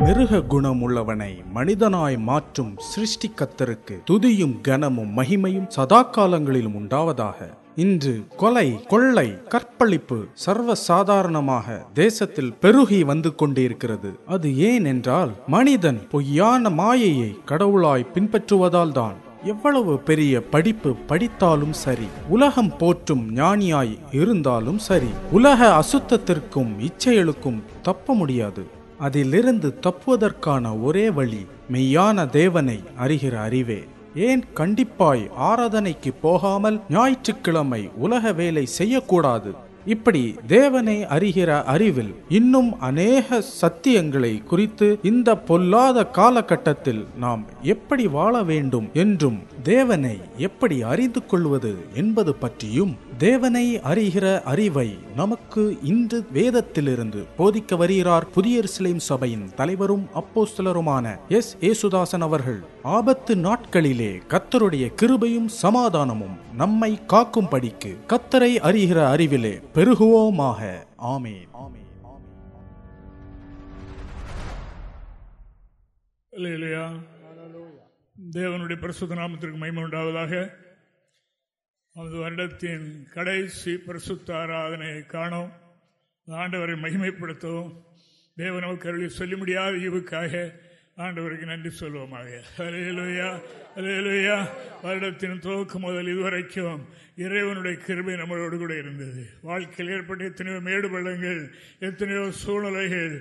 மிருக குணம் உள்ளவனை மனிதனாய் மாற்றும் சிருஷ்டிக்கத்தருக்கு துதியும் கனமும் மகிமையும் சதா காலங்களிலும் உண்டாவதாக. இன்று கொலை கொள்ளை கற்பழிப்பு சர்வ சாதாரணமாக தேசத்தில் பெருகி வந்து கொண்டிருக்கிறது. அது ஏன் என்றால் மனிதன் பொய்யான மாயையை கடவுளாய் பின்பற்றுவதால் தான் எவ்வளவு பெரிய படிப்பு படித்தாலும் சரி உலகம் போற்றும் ஞானியாய் இருந்தாலும் சரி உலக அசுத்தத்திற்கும் இச்செயலுக்கும் தப்ப முடியாது. அதிலிருந்து தப்புவதற்கான ஒரே வழி மெய்யான தேவனை அறிகிற அறிவே. ஏன் கண்டிப்பாய் ஆராதனைக்கு போகாமல் ஞாயிற்றுக்கிழமை உலக வேலை செய்யக்கூடாது? இப்படி தேவனை அறிகிற அறிவில் இன்னும் அநேக சத்தியங்களை குறித்து இந்த பொல்லாத காலகட்டத்தில் நாம் எப்படி வாழ வேண்டும் என்றும் தேவனை எப்படி அறிந்து கொள்வது என்பது பற்றியும் தேவனை அறிகிற அறிவை நமக்கு இன்று வேதத்திலிருந்து போதிக்க வருகிறார் புதிய சிலைம் சபையின் தலைவரும் அப்போஸ்தலருமான எஸ். ஏசுதாசன் அவர்கள். ஆபத்து நாட்களிலே கத்தருடைய கிருபையும் சமாதானமும் நம்மை காக்கும்படிக்கு கத்தரை அறிகிற அறிவிலே பெருகுவோமாக. ஆமேன். இல்லையா தேவனுடைய பரிசுத்த நாமத்திற்கு மகிமை உண்டாவதாக. அந்த வருடத்தின் கடைசி பரிசுத்த ஆராதனையை காணோம். ஆண்டவரை மகிமைப்படுத்தவும் தேவ நமக்கு சொல்லி சொல்ல முடியாத ஈவுக்காக ஆண்டவருக்கு நன்றி சொல்வோமாக. அலையலுயா அலையலுயா வருடத்தின் துவக்கம் முதல் இதுவரைக்கும் இறைவனுடைய கிருபை நம்மளோடு கூட இருந்தது. வாழ்க்கையில் ஏற்பட்ட எத்தனையோ மேடு பள்ளங்கள் எத்தனையோ சூழ்நிலைகள்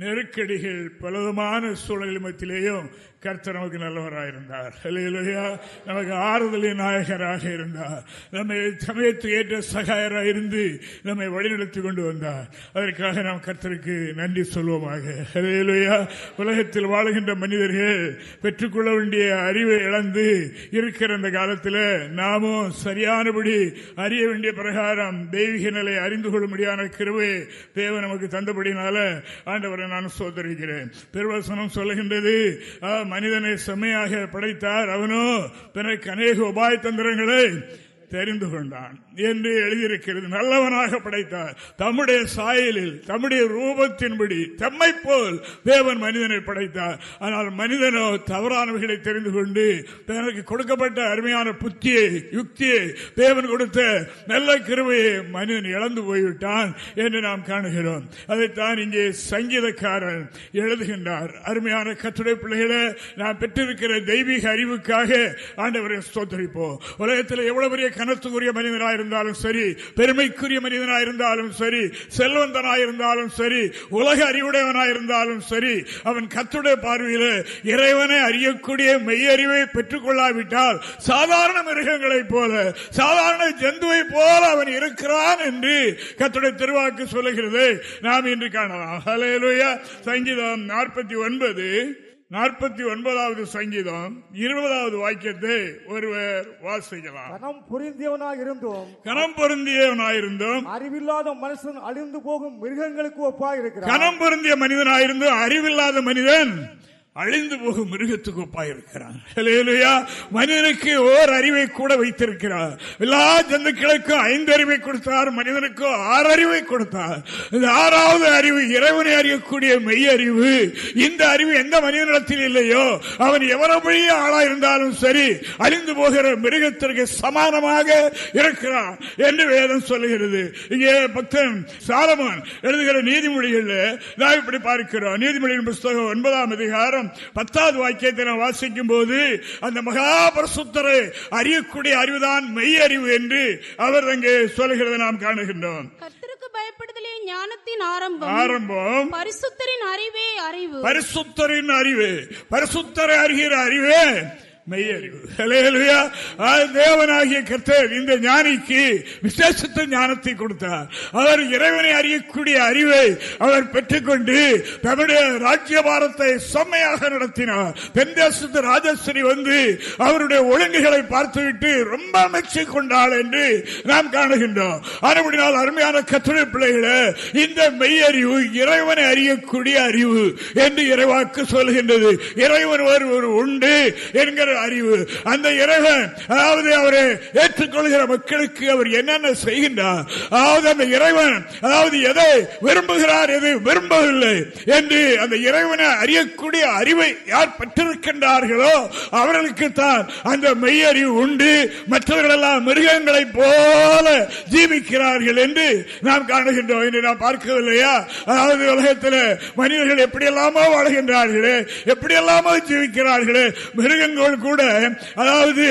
நெருக்கடிகள் பலவிதமான சூழல் மத்தியிலேயும் கர்த்தர் நமக்கு நல்லவராயிருந்தார். இல்லையா நமக்கு ஆறுதலின் நாயகராக இருந்தார். நம்மை சமயத்து ஏற்ற சகாயராக இருந்து நம்மை வழிநடத்தி கொண்டு வந்தார். அதற்காக நாம் கர்த்தருக்கு நன்றி சொல்வோமாக. இல்லையா உலகத்தில் வாழுகின்ற மனிதர்கள் பெற்றுக்கொள்ள வேண்டிய அறிவை இழந்து இருக்கிற அந்த காலத்தில் நாமும் சரியானபடி அறிய வேண்டிய பிரகாரம் தெய்வீக நிலை அறிந்து கொள்ள முடியாத கிருவை தேவ நமக்கு தந்தபடினால ஆண்டவரை நான் சோதரிக்கிறேன். பெருவசனம் சொல்லுகின்றது மனிதனை செம்மையாக படைத்தார். அவனோ தனக்கு அநேக உபாய தந்திரங்களை தெரிந்து கொண்டான். என்று எழுதியிருக்கிறது. நல்லவனாக படைத்தார். தம்முடைய சாயலில் தம்முடைய ரூபத்தின்படி தம்மை போல் தேவன் மனிதனை படைத்தார். ஆனால் மனிதனோ தவறானவைகளை தெரிந்து கொண்டு தனக்கு கொடுக்கப்பட்ட அருமையான புத்தியை யுக்தியை தேவன் கொடுத்த நல்ல கிருமையை மனிதன் இழந்து போய்விட்டான் என்று நாம் காணுகிறோம். அதைத்தான் இங்கே சங்கீதக்காரன் எழுதுகின்றார். அருமையான கத்துடை பிள்ளைகளை நாம் பெற்றிருக்கிற தெய்வீக அறிவுக்காக ஆண்டவரை ஸ்தோத்தரிப்போம். உலகத்தில் எவ்வளவு பெரிய கனத்துக்குரிய மனிதனாக இருந்தாலும் சரி பெருமைக்குரிய மனிதனாக இருந்தாலும் சரி செல்வந்தனாக இருந்தாலும் சரி உலக அறிவுடையவனாக இருந்தாலும் சரி அவன் கத்துடைய பார்வையில் இறைவனை அறியக்கூடிய மெய்யறிவை பெற்றுக் கொள்ளாவிட்டால் சாதாரண மிருகங்களைப் போல சாதாரண ஜந்துவை போல அவன் இருக்கிறான் என்று கத்துடைய திருவாக்கு சொல்லுகிறது. நாம் இன்று காணலாம். சங்கீதம் நாற்பத்தி ஒன்பது. நாற்பத்தி ஒன்பதாவது சங்கீதம் இருபதாவது வாக்கியத்தை ஒருவர் வாசிக்கலாம். கனம் பொருந்தியவனாக இருந்தோம். கனம் பொருந்தியவனாயிருந்தோம் அறிவில்லாத மனுஷன் அழிந்து போகும் மிருகங்களுக்கு ஒப்பாக இருக்கிறார் கனம் பொருந்திய மனிதனாயிருந்தும் அறிவில்லாத மனிதன் அழிந்து போகும் மிருகத்துக்கு ஒப்பாயிருக்கிறார் மனிதனுக்கு ஓர் அறிவை கூட வைத்திருக்கிறார். எல்லா ஜந்துக்களுக்கும் ஐந்து அறிவை கொடுத்தார். மனிதனுக்கு ஆறு அறிவை கொடுத்தார். இந்த ஆறாவது அறிவு இறைவனை அறியக்கூடிய மெய் அறிவு. இந்த அறிவு எந்த மனிதனிடத்தில் இல்லையோ அவன் எவரபடியே ஆளா இருந்தாலும் சரி அழிந்து போகிற மிருகத்திற்கு சமானமாக இருக்கிறான் என்று வேதம் சொல்லுகிறது. இங்கே பக்தன் சாலமான் எழுதுகிற நீதிமொழிகள் நான் இப்படி பார்க்கிறோம். நீதிமொழியின் புஸ்தகம் ஒன்பதாம் அதிகாரம் பத்தாவது வாக்கியத்தை நான் வாசிக்கும் போது அந்த மகாபரசுத்தரை அறியக்கூடிய அறிவுதான் மெய் அறிவு என்று அவர் அங்கே சொல்லுகிறத நாம் காணுகின்றோம். பயப்படுதலே ஞானத்தின் ஆரம்பம். ஆரம்பம். பரிசுத்தரின் அறிவே அறிவு. பரிசுத்தரின் அறிவு. பரிசுத்தரை அறிகிற அறிவே. தேவனாகிய கர்த்தர் இந்த ஞானிக்கு விசேஷத்த ஞானத்தை கொடுத்தார். அவர் இறைவனை அறியக்கூடிய அறிவை அவர் பெற்றுக்கொண்டு தன்னுடைய ராஜ்யபாரத்தை செம்மையாக நடத்தினார். தென் தேசத்து ராஜஸ்ரீ வந்து அவருடைய ஒழுங்குகளை பார்த்துவிட்டு ரொம்ப அமைச்சு கொண்டாள் என்று நாம் காணுகின்றோம். அதுபடினால் அருமையான கத்துரை பிள்ளைகளை இந்த மெய்யறிவு இறைவனை அறியக்கூடிய அறிவு என்று இறைவாக்கு சொல்கின்றது இறைவன் ஒரு உண்டு என்கிற அறிவு. அந்த இறைவன் அதாவது அவரை ஏற்றுக்கொள்கிற மக்களுக்கு அவர் என்னென்ன செய்கின்றார்? அதாவது அந்த இறைவன் அதாவது எதை விரும்புகிறார் எதை விரும்பவில்லை என்று அந்த இறைவனை அறியக்கூடிய அறிவை யார் பெற்றிருக்கின்றார்களோ அவர்களுக்கு தான் அந்த மெய்யறிவு உண்டு. மற்றவர்கள் எல்லாம் மிருகங்களை போல ஜீவிக்கிறார்கள் என்று நாம் காணுகின்றோம். என்று நாம் பார்க்கவில்லையா? அதாவது உலகத்தில் மனிதர்கள் எப்படி எல்லாமோ வாழ்கின்றார்களே எப்படி எல்லாமோ ஜீவிக்கிறார்களே மிருகங்களுக்கு கூட அதாவது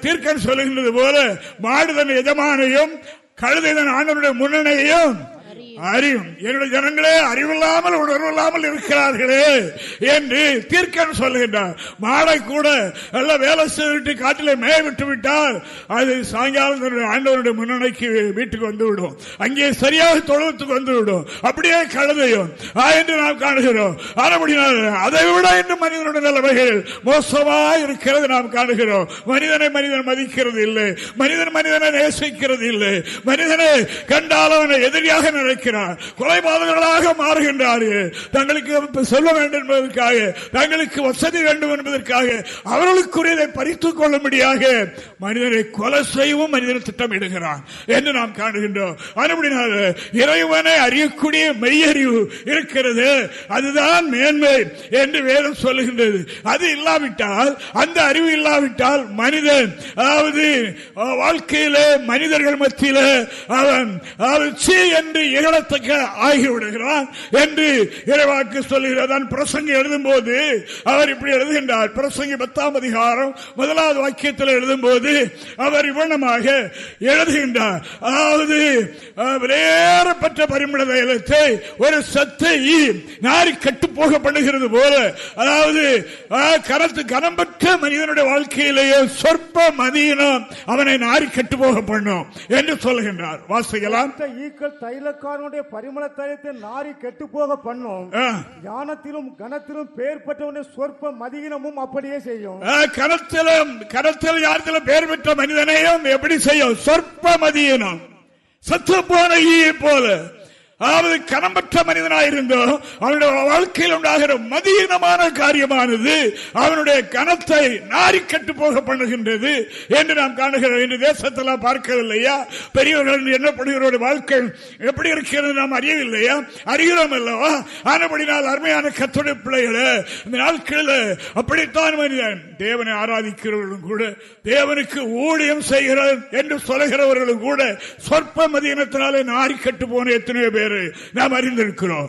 தீர்க்கன் சொல்லுகின்றது போல மாடுதன் எஜமானையும் கழுதைதன் ஆண்டனுடைய முன்னணியையும் அறியும். என்னுடைய ஜனங்களே அறிவில்லாமல் உணர்வில்லாமல் இருக்கிறார்களே என்று தீர்க்கன் சொல்லுகின்றார். மாடை கூட எல்லாம் வேலை செய்துவிட்டு காட்டிலே மேய விட்டு விட்டால் அது சாயங்காலம் ஆண்டவருடைய முன்னணிக்கு வீட்டுக்கு வந்துவிடும். அங்கே சரியாக தொழுவத்துக்கு வந்துவிடும். அப்படியே கழுதையும். என்று நாம் காணுகிறோம். ஆனபடினால் அதை விட இன்று மனிதனுடைய நிலைமைகள் மோசமாக இருக்கிறது நாம் காணுகிறோம். மனிதனை மனிதன் மதிக்கிறது இல்லை. மனிதன் மனிதனை நேசிக்கிறது இல்லை. மனிதனை கண்டால் அவனை எதிரியாக நினைக்கிறார் கொலைபாதகர்களாக மாறுகின்றார்கள் தங்களுக்கு சொல்ல வேண்டும் என்பதற்காக தங்களுக்கு வசதி வேண்டும் என்பதற்காக அவர்களுக்குரியதை பறித்துக் கொள்ளும்படியாக மனிதனை கொலை செய்யவும் மனிதன் திட்டமிடுகிறான் என்று நாம் காணுகின்றோம். அதுபடினால இறைவனை அறியக்கூடிய மெய்யறிவு இருக்கிறது. அதுதான் மேன்மை என்று வேதம் சொல்லுகின்றது. அது இல்லாவிட்டால் அந்த அறிவு இல்லாவிட்டால் மனிதன் அதாவது வாழ்க்கையில மனிதர்கள் மத்தியில அவன் சி என்று பெறத்தக்க ஆகிவிடுகிறான் என்று இறைவாக்கு சொல்லுகிறார் பிரசங்கி எழுதும் போது அவர் இப்படி எழுதுகின்றார். பிரசங்கி பத்தாம் அதிகாரம் முதலாவது வாக்கியத்தில் எழுதும் போது அவர் இவ்வளமாக எழுதுகின்றார். அதாவது வேறப்பட்ட பரிமள தைலத்தை ஒரு சத்தை நாரி கட்டு போகப்படுகிறது போல. அதாவது கரத்து கனம் பெற்ற மனிதனுடைய வாழ்க்கையிலேயே சொற்ப மதியினம் அவனை நாரி கட்டு போக பண்ணும் என்று சொல்கின்றார் வாசிக்கலாம். ஈக்கள் தைலக்காரனுடைய பரிமள தைலத்தை நாரி கெட்டு போக பண்ணும் ஞானத்திலும் கனத்திலும் பேர் பெற்றவனுடைய சொற்ப மதியினமும் அப்படியே செய்யும். கனத்திலும் கனத்தில் யாரத்திலும் பேர் பெற்ற மனிதனையும் எப்படி செய்யும்? சொற்ப மதியினம் சத்து போன போல. அதாவது கனம்பற்ற மனிதனாயிருந்தோ அவனுடைய வாழ்க்கையில் உண்டாகிற மதியீனமான காரியமானது அவனுடைய கனத்தை நாரி கட்டு போக பண்ணுகின்றது என்று நாம் காணுகிறோம். என்று தேசத்தெல்லாம் பார்க்கவில்லையா? பெரியவர்கள் என்னப்படுகிறோட வாழ்க்கை எப்படி இருக்கிறது நாம் அறியவில்லையா? அறிகிறோம் அல்லவா? ஆனபடினால் அருமையான கத்துடைய பிள்ளைகளை இந்த நாட்களில் அப்படித்தான் மனிதன். தேவனை ஆராதிக்கிறவர்களும் கூட தேவனுக்கு ஊழியம் செய்கிறார் என்று சொல்லுகிறவர்களும் கூட சொற்ப மதியீனத்தினாலே நாரி கட்டு போன எத்தனையோ பேர் பேரு நாம் அறிந்திருக்கிறோம்.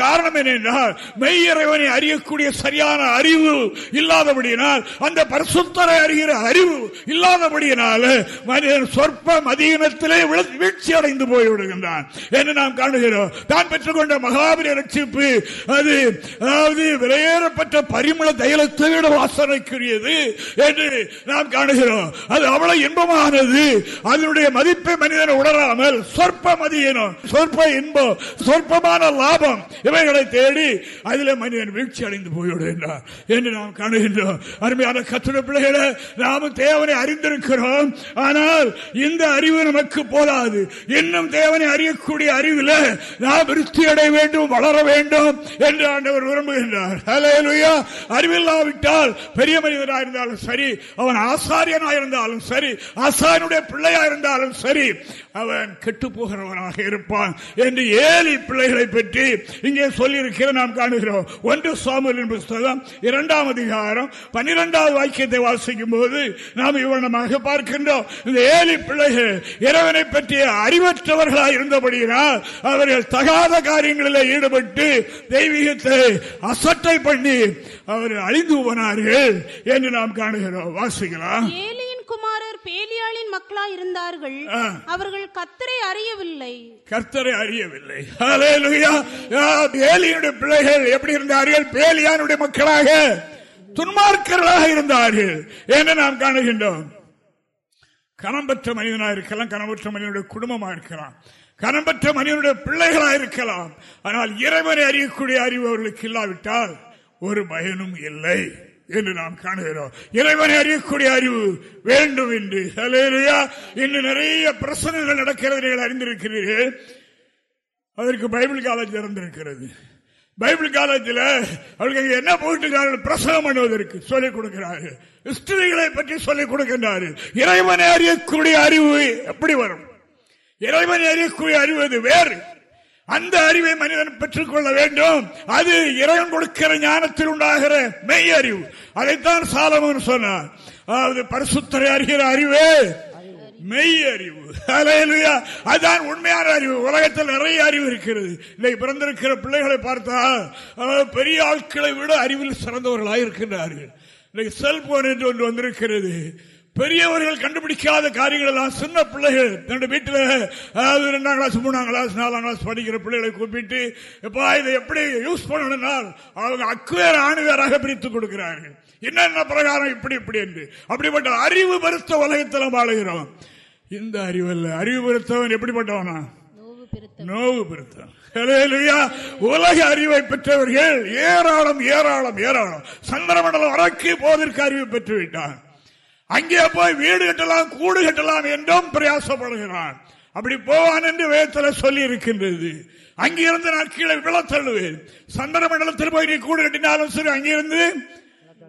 காரணம் என்னென்றால் மெய்யறைவனை அறியக்கூடிய சரியான அறிவு இல்லாதபடியினால் அந்த பரிசுத்தரை அறிகிற அறிவு இல்லாதபடியினால மனிதன் சொற்ப மதியினத்திலே வீழ்ச்சி அடைந்து போய்விடுகின்றான். என்று நாம் காணுகிறோம். தான் பெற்றுக்கொண்ட மகாபரி ரட்சிப்பு அது அதாவது வெளியேறப்பட்ட பரிமள தைலத்தை விட வாசனைக்குரியது என்று நாம் காணுகிறோம். அது அவ்வளவு இன்பமானது. அதனுடைய மதிப்பை மனிதன் உணராமல் சொற்ப மதியினம் சொற்ப இன்பம் சொற்பமான லாபம் இவைகளை தேடி அதில் மனிதன் வீழ்ச்சி அடைந்து போய்விடுகின்றார் என்று நாம் காணுகின்றோம். அருமையான கத்துட பிள்ளைகளை நாமும் தேவனை அறிந்திருக்கிறோம். ஆனால் இந்த அறிவு நமக்கு போதாது. இன்னும் தேவனை அறியக்கூடிய அறிவில் நாம் விருத்தி அடைய வேண்டும் வளர வேண்டும் என்று ஆண்டவர் விரும்புகின்றார். அறிவில்லாவிட்டால் பெரிய மனிதனாக இருந்தாலும் சரி அவன் ஆசாரியனாக இருந்தாலும் சரி ஆசாரியனுடைய பிள்ளையா இருந்தாலும் சரி அவன் கெட்டு போகிறவனாக இருப்பான் என்று ஏழு பிள்ளைகளை பற்றி இங்கே சொல்லியிருக்கிற நாம் காணுகிறோம். ஒன்று சாமுலின் புஸ்தகம் இரண்டாம் அதிகாரம் பன்னிரெண்டாவது வாக்கியத்தை வாசிக்கும் போது நாம் இவனமாக பார்க்கின்றோம். இந்த ஏழு பிள்ளைகள் இறைவனை பற்றிய அறிவற்றவர்களாக இருந்தபடியினால் அவர்கள் தகாத காரியங்களில் ஈடுபட்டு தெய்வீகத்தை அசட்டை பண்ணி அவர்கள் அழிந்து போனார்கள் என்று நாம் காணுகிறோம். வாசிக்கலாம். குமாரர் பேலியாளின் மக்களா இருந்தார்கள் அவர்கள் கத்தரை அறியவில்லை. கர்த்தரை அறியவில்லை. பேலியனுடைய பிள்ளைகள் எப்படி இருந்தார்கள்? பேலியானுடைய மக்களாக துன்மார்க்கர்களாக இருந்தார்கள் என்று நாம் காணுகின்றோம். கனம்பற்ற மனிதனாக இருக்கலாம் கனம்பற்ற மனிதனுடைய குடும்பமாக இருக்கலாம் கனம்பற்ற மனிதனுடைய பிள்ளைகளாக இருக்கலாம். ஆனால் இறைவனை அறியக்கூடிய அறிவு அவர்களுக்கு இல்லாவிட்டால் ஒரு பயனும் இல்லை. என்று நாம் காணுகிறோம். இறைவனை அறியக்கூடிய அறிவு வேண்டும் என்று இன்று நிறைய பிரச்சனைகள் நடக்கிறது நீங்கள் அறிந்திருக்கிறீர்கள். அதற்கு பைபிள் காலேஜ் திறந்திருக்கிறது. பைபிள் காலேஜில் அவர்களுக்கு என்ன போயிட்டு பிரசவம் பண்ணுவதற்கு சொல்லிக் கொடுக்கிறார்கள். ஹிஸ்டரிகளை பற்றி சொல்லிக் கொடுக்கின்றார்கள். இறைவனை அறியக்கூடிய அறிவு எப்படி வரும்? இறைவனை அறியக்கூடிய அறிவு வேறு. அந்த அறிவை மனிதன் பெற்றுக் கொள்ள வேண்டும். அது இறைவன் கொடுக்கிற ஞானத்தில் உண்டாகிற மெய் அறிவு அதைத்தான் சாலமன் சொன்னார். அதாவது பரிசுத்தரை அறிகிற அறிவே மெய் அறிவு அதுதான் உண்மையான அறிவு. உலகத்தில் நிறைய அறிவு இருக்கிறது. இன்னைக்கு பிறந்திருக்கிற பிள்ளைகளை பார்த்தா பெரிய ஆட்களை விட அறிவில் சிறந்தவர்களாக இருக்கின்றார்கள் இன்னைக்கு செல்போன் என்று ஒன்று வந்திருக்கிறது. பெரியவர்கள் கண்டுபிடிக்காத காரியங்கள் எல்லாம் சின்ன பிள்ளைகள் தன்னுடைய வீட்டில் அதாவது ரெண்டாம் கிளாஸ் மூணாம் கிளாஸ் நாலாம் கிளாஸ் படிக்கிற பிள்ளைகளை கூப்பிட்டு எப்பா இதை எப்படி யூஸ் பண்ணணும்னால் அவங்க அக்குவேர் ஆணுவேராக பிரித்துக் கொடுக்கிறார்கள். என்னென்ன பிரகாரம் இப்படி இப்படி என்று. அப்படிப்பட்ட அறிவு பெருத்த உலகத்தில் வாழுகிறோம். இந்த அறிவு அல்ல அறிவு பெருத்தவன் எப்படிப்பட்டவனா? நோவு பெருத்தவன். உலக அறிவை பெற்றவர்கள் ஏராளம் ஏராளம் ஏராளம். சந்திரமண்டலம் வரைக்கு போதற்கு அறிவு பெற்று விட்டான் அங்கே போய் வீடு கட்டலாம் கூடு கட்டலாம் என்றும் பிரயாசப்படுகிறான். அப்படி போவான் என்று வேதத்தில் சொல்லி இருக்கின்றது அங்கிருந்து நான் கீழே விழத்தள்ளுவேன். சந்திர மண்டலத்தில் போய் நீ கூடு கட்டினாலும் சரி அங்கிருந்து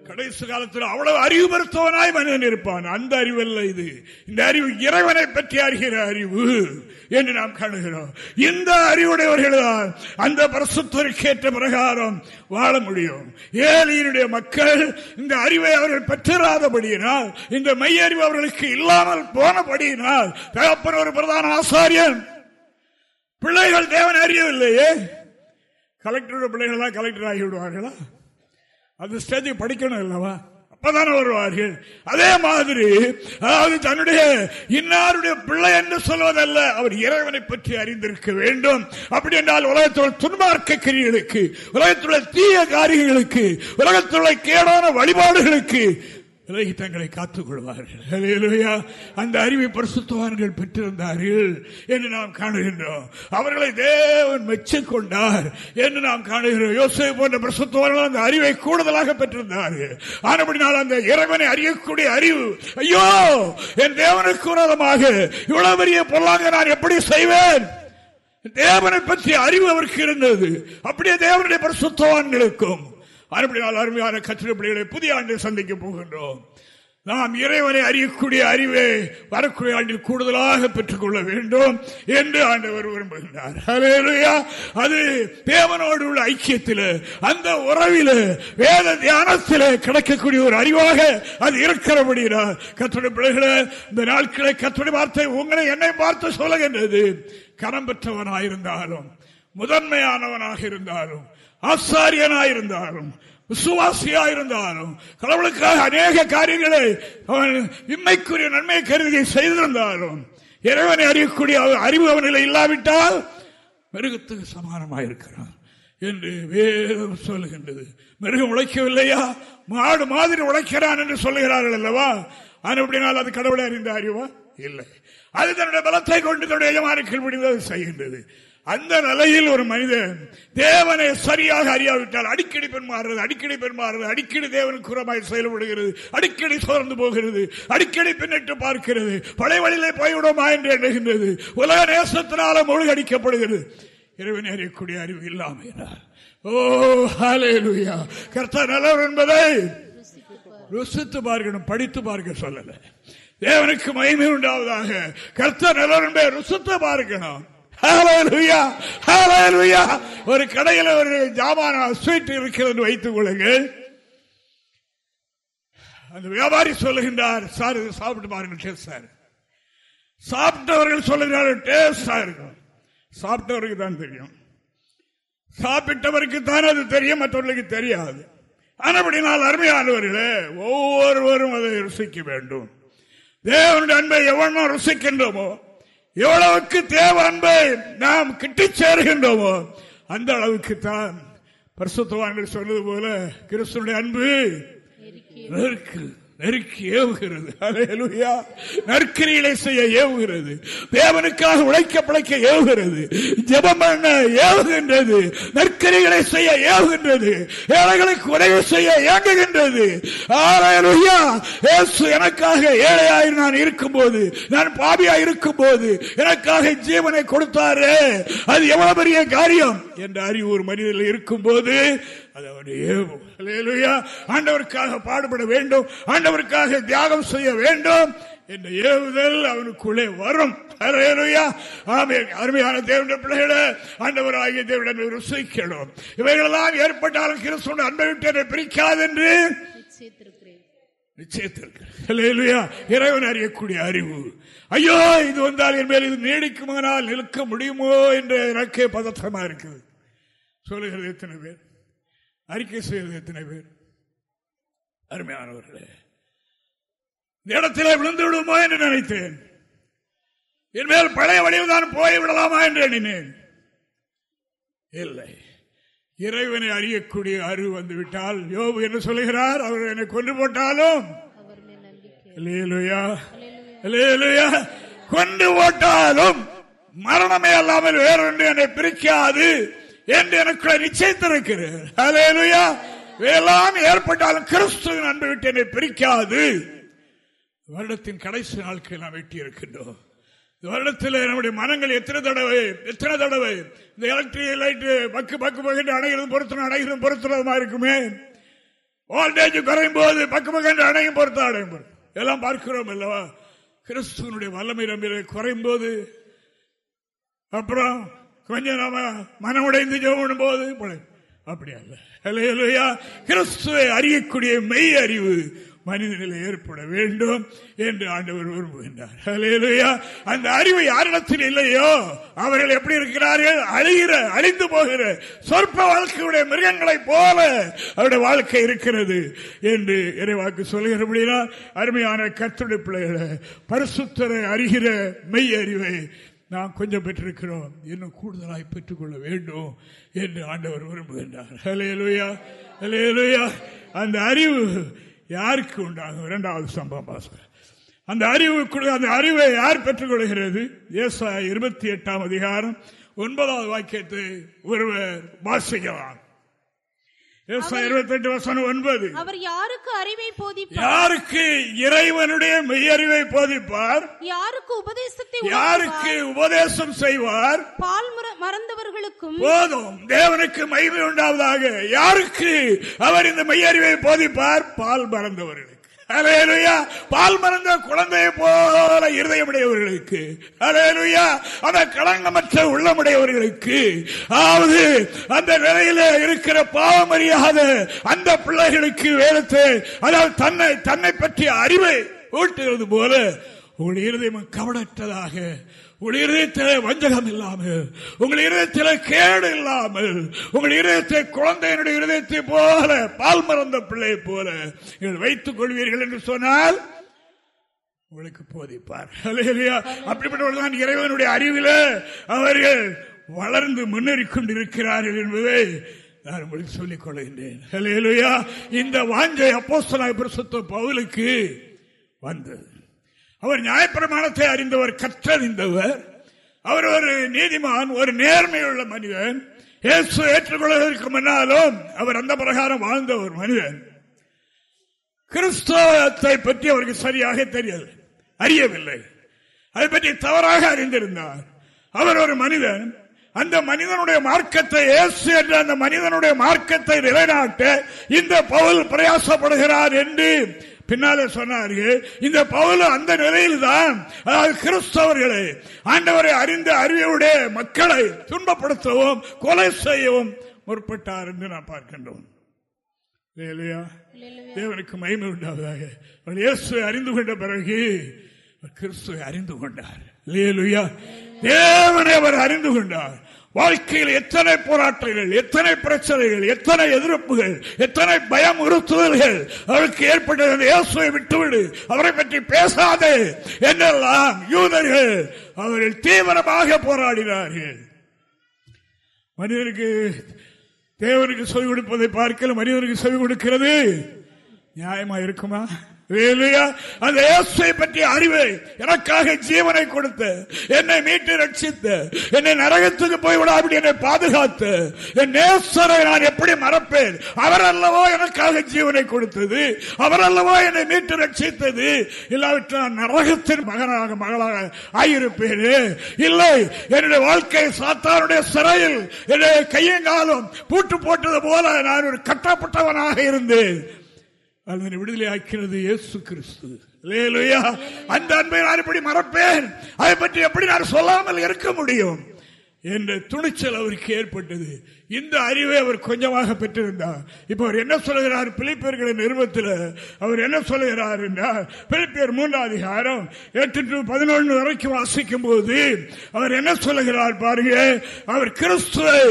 கடைசி காலத்தில் அவ்வளவு அறிவு மருத்துவனாய் மனிதன் இருப்பான். அந்த அறிவு அல்ல இது. இந்த அறிவு இறைவனை பற்றி அறிகிற அறிவு என்று நாம் காணுகிறோம். இந்த அறிவுடையவர்கள்தான் அந்த பரசுத்தருக்கேற்ற பிரகாரம் வாழ முடியும். ஏழையினுடைய மக்கள் இந்த அறிவை அவர்கள் பெற்றிராதபடியினால் இந்த மையறிவு அவர்களுக்கு இல்லாமல் போனபடியினால் தகப்பன் ஒரு பிரதான ஆசாரியன். பிள்ளைகள் தேவன் அறியவில்லையே. கலெக்டருடைய பிள்ளைகள் தான் கலெக்டர் ஆகிவிடுவார்களா? அந்த ஸ்டேஜுக்கு படிக்கணும் இல்லவா? அப்பதான வருவார்கள். அதே மாதிரி அதாவது தன்னுடைய இன்னாருடைய பிள்ளை என்று சொல்வதல்ல அவர் இறைவனை பற்றி அறிந்திருக்க வேண்டும். அப்படி என்றால் உலகத்துள்ள துன்பார்க்க கிரிகளுக்கு உலகத்துள்ள தீய காரியங்களுக்கு உலகத்துள்ள கேடான வழிபாடுகளுக்கு விலகி தங்களை காத்துக் கொள்வார்கள் அந்த அறிவை பரிசுத்தவான்கள் பெற்றிருந்தார்கள் என்று நாம் காணுகின்றோம். அவர்களை தேவன் மெச்சிக்கொண்டார் என்று நாம் காணுகிறோம். யோசனை போன்ற பரிசுத்தவான்கள் அந்த அறிவை கூடுதலாக பெற்றிருந்தார்கள். ஆனப்படினால் அந்த இறைவனை அறியக்கூடிய அறிவு ஐயோ என் தேவனுக்கு விரோதமாக இவ்வளவு பெரிய பொருளாக நான் எப்படி செய்வேன்? தேவனை பற்றிய அறிவு அவருக்கு இருந்தது. அப்படியே தேவனுடைய பரிசுத்தவான்களுக்கும் அறுபடியால் அருமையான கத்திர பிள்ளைகளை புதிய ஆண்டு சந்திக்க போகின்றோம். நாம் இறைவனை அறியக்கூடிய அறிவை வரக்கூடிய ஆண்டில் கூடுதலாக பெற்றுக் கொள்ள வேண்டும் என்று ஆண்டவர் விரும்புகின்றார். அது தேவனோடு உள்ள ஐக்கியத்தில் அந்த உறவில் வேத தியானத்தில் கிடைக்கக்கூடிய ஒரு அறிவாக அது இருக்கிறபடியார் கத்துடைய பிள்ளைகளை இந்த நாட்களை கத்துடைய வார்த்தை உங்களை என்னை பார்த்து சொல்லுகின்றது. கரம் பெற்றவனாயிருந்தாலும் முதன்மையானவனாக இருந்தாலும் ஆசாரியனாயிருந்தாலும் விசுவாசியாயிருந்தாலும் கடவுளுக்காக அநேக காரியங்களை அவன் இம்மைக்குரிய நன்மை கருதி செய்திருந்தாலும் இறைவனை அறியக்கூடிய அறிவு அவனில் இல்லாவிட்டால் மிருகத்துக்கு சமானமாயிருக்கிறான் என்று வேதம் சொல்லுகின்றது. மிருகம் உழைக்கவில்லையா? மாடு மாதிரி உழைக்கிறான் என்று சொல்லுகிறார்கள் அல்லவா? அப்படினால் அது கடவுளை அறிந்த அறிவா இல்லை. அது தன்னுடைய பலத்தை கொண்டு தன்னுடைய எஜமானுக்கு முடிந்தது செய்கின்றது. அந்த நிலையில் ஒரு மனிதன் தேவனை சரியாக அறியாவிட்டால் அடிக்கடி பெருமாறுறது அடிக்கடி பெருமாறுறது அடிக்கடி தேவனுக்கு குரமாய் செயல்படுகிறது அடிக்கடி சோர்ந்து போகிறது அடிக்கடி பின்னிட்டு பார்க்கிறது. பழைய வழியிலே போய்விடுமா என்று எண்ணுகின்றது. உலக நேசத்தினால மூழ்கடிக்கப்படுகிறது. இறைவன் அறியக்கூடிய அறிவு இல்லாமல் ஓ ஹாலேலுயா கர்த்தா நல்லவர் என்பதை ருசித்து பார்க்கணும் படித்து பார்க்க சொல்லல. தேவனுக்கு மகிமை உண்டாவதாக கர்த்த நல்லவர் என்பதை ருசித்து பார்க்கணும். ஒரு கடையில் ஒரு ஜாமான ஸ்வீட் இருக்கிறது வைத்துக் கொள்ளுங்கள். அந்த வியாபாரி சொல்லுகின்றார் சார் இது சாப்பிட்டு பாருங்க டேஸ்ட் சார் சாப்பிட்டவர்கள் சொல்லுகிறார்கள் டேஸ்டா இருக்கும் சாப்பிட்டவருக்கு தான் தெரியும். சாப்பிட்டவருக்கு தான் அது தெரியும் மற்றவர்களுக்கு தெரியாது. ஆனப்படினால் அருமையானவர்களே ஒவ்வொருவரும் அதை ருசிக்க வேண்டும். தேவனுடைய அன்பை எவ்வளோ ருசிக்கின்றோமோ எவ்வளவுக்கு தேவ அன்பை நாம் கிட்டி சேர்கின்றோமோ அந்த அளவுக்கு தான் பரிசுத்தவான்கள் சொன்னது போல கிறிஸ்துடைய அன்பு நெருக்கி ஏவுகிறது. நற்கிரிகளை செய்ய ஏவுகிறது. தேவனுக்காக உழைக்க பிழைக்க ஏவுகிறது. ஜபம் பண்ண ஏவுகின்றது. நற்கிரிகளை செய்ய ஏவுகின்றது. ஏழைகளுக்கு உதவி செய்ய இயங்குகின்றது எனக்காக ஏழையாய் நான் இருக்கும் போது நான் பாபியாய் இருக்கும் போது எனக்காக ஜீவனை கொடுத்தாரு. அது எவ்வளவு பெரிய காரியம். என்ற அறிவு ஒரு மனிதனில் இருக்கும் போது அது அவனுடைய ஆண்டவருக்காக பாடுபட வேண்டும். ஆண்டவருக்காக தியாகம் செய்ய வேண்டும். என்ற ஏவுதல் அவனுக்குள்ளே வரும். அருமையான தேவனுடைய பிள்ளைகளை ஆண்டவர் ஆகிய தேவன் ருசிக்கணும். இவைகளெல்லாம் ஏற்பட்டாலும் கிறிஸ்துவ அன்பை விட்டு பிரிக்காது என்று இறைவன் அறியக்கூடிய அறிவு. ஐயோ இது வந்தால் என் மேல் இது நீடிக்குமானால் நிற்க முடியுமோ என்ற எனக்கே பதற்றமா இருக்குது. சொல்லுகிறது எத்தனை பேர்? அறிக்கை செய்வது எத்தனை பேர்? அருமையானவர்களே இந்த இடத்திலே விழுந்து விடுமோ என்று நினைத்தேன். என் மேல் பழைய வடிவுதான் போய் விடலாமா என்று எண்ணினேன். இல்லை இறைவனை அறியக்கூடிய அறிவு வந்துவிட்டால் யோபு என்று சொல்லுகிறார்? அவர் என்னை கொண்டு போட்டாலும்? கொண்டு போட்டாலும் மரணமே அல்லாமல் வேறொன்று என்னை பிரிக்காது. என்று எனக்கு நிச்சயத்திருக்கிறேன். வேளாண் ஏற்பட்டாலும் கிறிஸ்துவின் அன்பு விட்டு என்னை பிரிக்காது. வருடத்தின் கடைசி நாட்கள் நாம் வெட்டி இருக்கின்றோம் வருடத்தில் நம்முடைய மனங்கள் எத்தனை தடவை எத்தனை தடவை இந்த எலக்ட்ரிக் லைட்டு பக்கு பக்கு பகிர்ந்து அணைகிறது பொருத்தணும் அணைகிறதும் பொருத்துறதுமா இருக்குமே? வோல்டேஜ் குறையும் போது பக்கு பகிர்ந்து அணையும் பொருத்த அடையும் எல்லாம் பார்க்கிறோம் அல்லவா? கிறிஸ்துவனுடைய வல்லமை நம்ம குறையும் போது அப்புறம் கொஞ்சம் நாம மனம் உடைந்து ஜெபம் போது அப்படி அல்ல. கிறிஸ்துவை அறியக்கூடிய மெய் அறிவு மனிதனில் ஏற்பட வேண்டும் என்று ஆண்டவர் விரும்புகின்றார். அந்த அறிவு யாரிடத்தில் இல்லையோ? அவர்கள் எப்படி இருக்கிறார்கள்? அழிகிற அழிந்து போகிற சொற்ப வாழ்க்கையுடைய மிருகங்களைப் போல அவருடைய வாழ்க்கை இருக்கிறது என்று இறைவாக்கு சொல்லுகிறபடினா அருமையான கத்துடைய பிள்ளைகளை பரிசுத்தரை அறிகிற மெய் அறிவை நாம் கொஞ்சம் பெற்றிருக்கிறோம். இன்னும் கூடுதலாய் பெற்றுக்கொள்ள வேண்டும் என்று ஆண்டவர் விரும்புகின்றார். அந்த அறிவு யாருக்கு உண்டாகும்? இரண்டாவது சம்பவம் பாஸ்கர் அந்த அறிவு அந்த அறிவை யார் பெற்றுக்கொள்கிறது? ஏசா இருபத்தி எட்டாம் அதிகாரம் ஒன்பதாவது வாக்கியத்தை ஒருவர் வாசிக்கலாம். அவர் யாருக்கு அறிவை போதிப்பார்? யாருக்கு இறைவனுடைய மெய்யறிவை போதிப்பார்? யாருக்கு உபதேசத்தை யாருக்கு உபதேசம் செய்வார்? பால் மறந்தவர்களுக்கும் போதும். தேவனுக்கு மகிமை உண்டாவதாக. யாருக்கு அவர் இந்த மெய்யறிவை போதிப்பார்? பால் மறந்தவர்களுக்கு அலையலுயா பால் மறந்த குழந்தையை போல இருதயமுடையவர்களுக்கு அலையலுயா அந்த களங்கமற்ற உள்ளமுடையவர்களுக்கு அதாவது அந்த நிலையில இருக்கிற பாவம் அறியாத அந்த பிள்ளைகளுக்கு வேதத்தை அதாவது தன்னை தன்னை பற்றிய அறிவை ஊட்டுகிறது போல உங்களுடைய இருதயம் கவனற்றதாக உங்கள் இதயத்தில் வஞ்சகம் இல்லாமல் உங்கள் இதயத்தில் கேடு இல்லாமல் உங்கள் இதயத்தை குழந்தையினுடைய இருதயத்தை போல பால் மறந்த பிள்ளை போல நீங்கள் வைத்துக் கொள்வீர்கள் என்று சொன்னால் உங்களுக்கு போதிப்பார். அப்படிப்பட்டவர்கள் இறைவனுடைய அறிவில் அவர்கள் வளர்ந்து முன்னேறி கொண்டிருக்கிறார்கள் என்பதை நான் உங்களுக்கு சொல்லிக் கொள்கின்றேன். இந்த வாஞ்சை அப்போ பவுலுக்கு வந்தது. அவர் நியாயப்பிரமாணத்தை அறிந்தவர் கற்றறிந்தவர் அவர் ஒரு நீதிமான் ஒரு நேர்மையுள்ள மனிதன். இயேசு ஏற்றுக்கொள்வதற்கு முன்னாலும் அவர் அந்த பிரகாரம் வாழ்ந்த ஒரு மனிதன். கிறிஸ்தவத்தை பற்றி அவருக்கு சரியாக தெரியல அறியவில்லை. அதை பற்றி தவறாக அறிந்திருந்தார். அவர் ஒரு மனிதன். அந்த மனிதனுடைய மார்க்கத்தை இயேசு என்ற அந்த மனிதனுடைய மார்க்கத்தை நிலைநாட்ட இந்த பவுல் பிரயாசப்படுகிறார் என்று பின்னாலே சொன்னார்கள் இந்த பவுல அந்த நிலையில் தான் கிறிஸ்தவர்களை ஆண்டவரை அறிந்த அறிவுடைய மக்களை துன்பப்படுத்தவும் கொலை செய்யவும் முற்பட்டார் என்று நான் பார்க்கின்றோம். தேவனுக்கு மயிமை உண்டாவதாக. இயேசு அறிந்து கொண்ட பிறகு கிறிஸ்துவை அறிந்து கொண்டார். தேவனை அவர் அறிந்து கொண்டார். வாழ்க்கையில் எத்தனை போராட்டங்கள் எத்தனை பிரச்சனைகள் எத்தனை எதிர்ப்புகள் எத்தனை பயம் உறுத்துதல்கள் அவருக்கு ஏற்பட்டது இயேசுவை விட்டுவிடு அவரை பற்றி பேசாதே என்றெல்லாம் யூதர்கள் அவர்கள் தீவிரமாக போராடினார்கள். மனிதனுக்கு தேவனுக்கு சொல்லிக் கொடுப்பதை பார்க்கல மனிதனுக்கு சொல்லிக் கொடுக்கிறது நியாயமா இருக்குமா? அந்த இயேசுவை பற்றிய அறிவை எனக்காக ஜீவனை கொடுத்து என்னை மீட்டு ரட்சித்து என்னை நரகத்துக்கு போய்விட அப்படி என்னை பாதுகாத்து என் நேசரை நான் எப்படி மறப்பேன்? அவர் அல்லவோ எனக்காக ஜீவனை கொடுத்தது அவர் அல்லவோ என்னை மீட்டு ரட்சித்தது. இல்லாவிட்டால் நரகத்தின் மகனாக மகளாக ஆயிருப்பேன். இல்லை என்னுடைய வாழ்க்கை சாத்தானுடைய சிறையில் என்னுடைய கையங்காலம் பூட்டு போட்டது போல நான் ஒரு கட்டப்பட்டவனாக இருந்தேன். அதனை விடுதலை ஆக்கிறது இயேசு கிறிஸ்து. அந்த அன்பை நான் எப்படி மறப்பேன். அதை பற்றி எப்படி நான் சொல்லாமல் இருக்க முடியும்? என்ற துணிச்சல் அவருக்கு ஏற்பட்டது. இந்த அறிவை அவர் கொஞ்சமாக பெற்றிருந்தார். இப்ப அவர் என்ன சொல்லுகிறார்? பிலிப்பியர்களின் நிறுவத்தில் அவர் என்ன சொல்லுகிறார் என்றால் பிலிப்பியர் மூன்றாம் அதிகாரம் எட்டு டு பதினொன்று வரைக்கும் வாசிக்கும் போது அவர் என்ன சொல்லுகிறார் பாருங்க அவர் கிறிஸ்துவை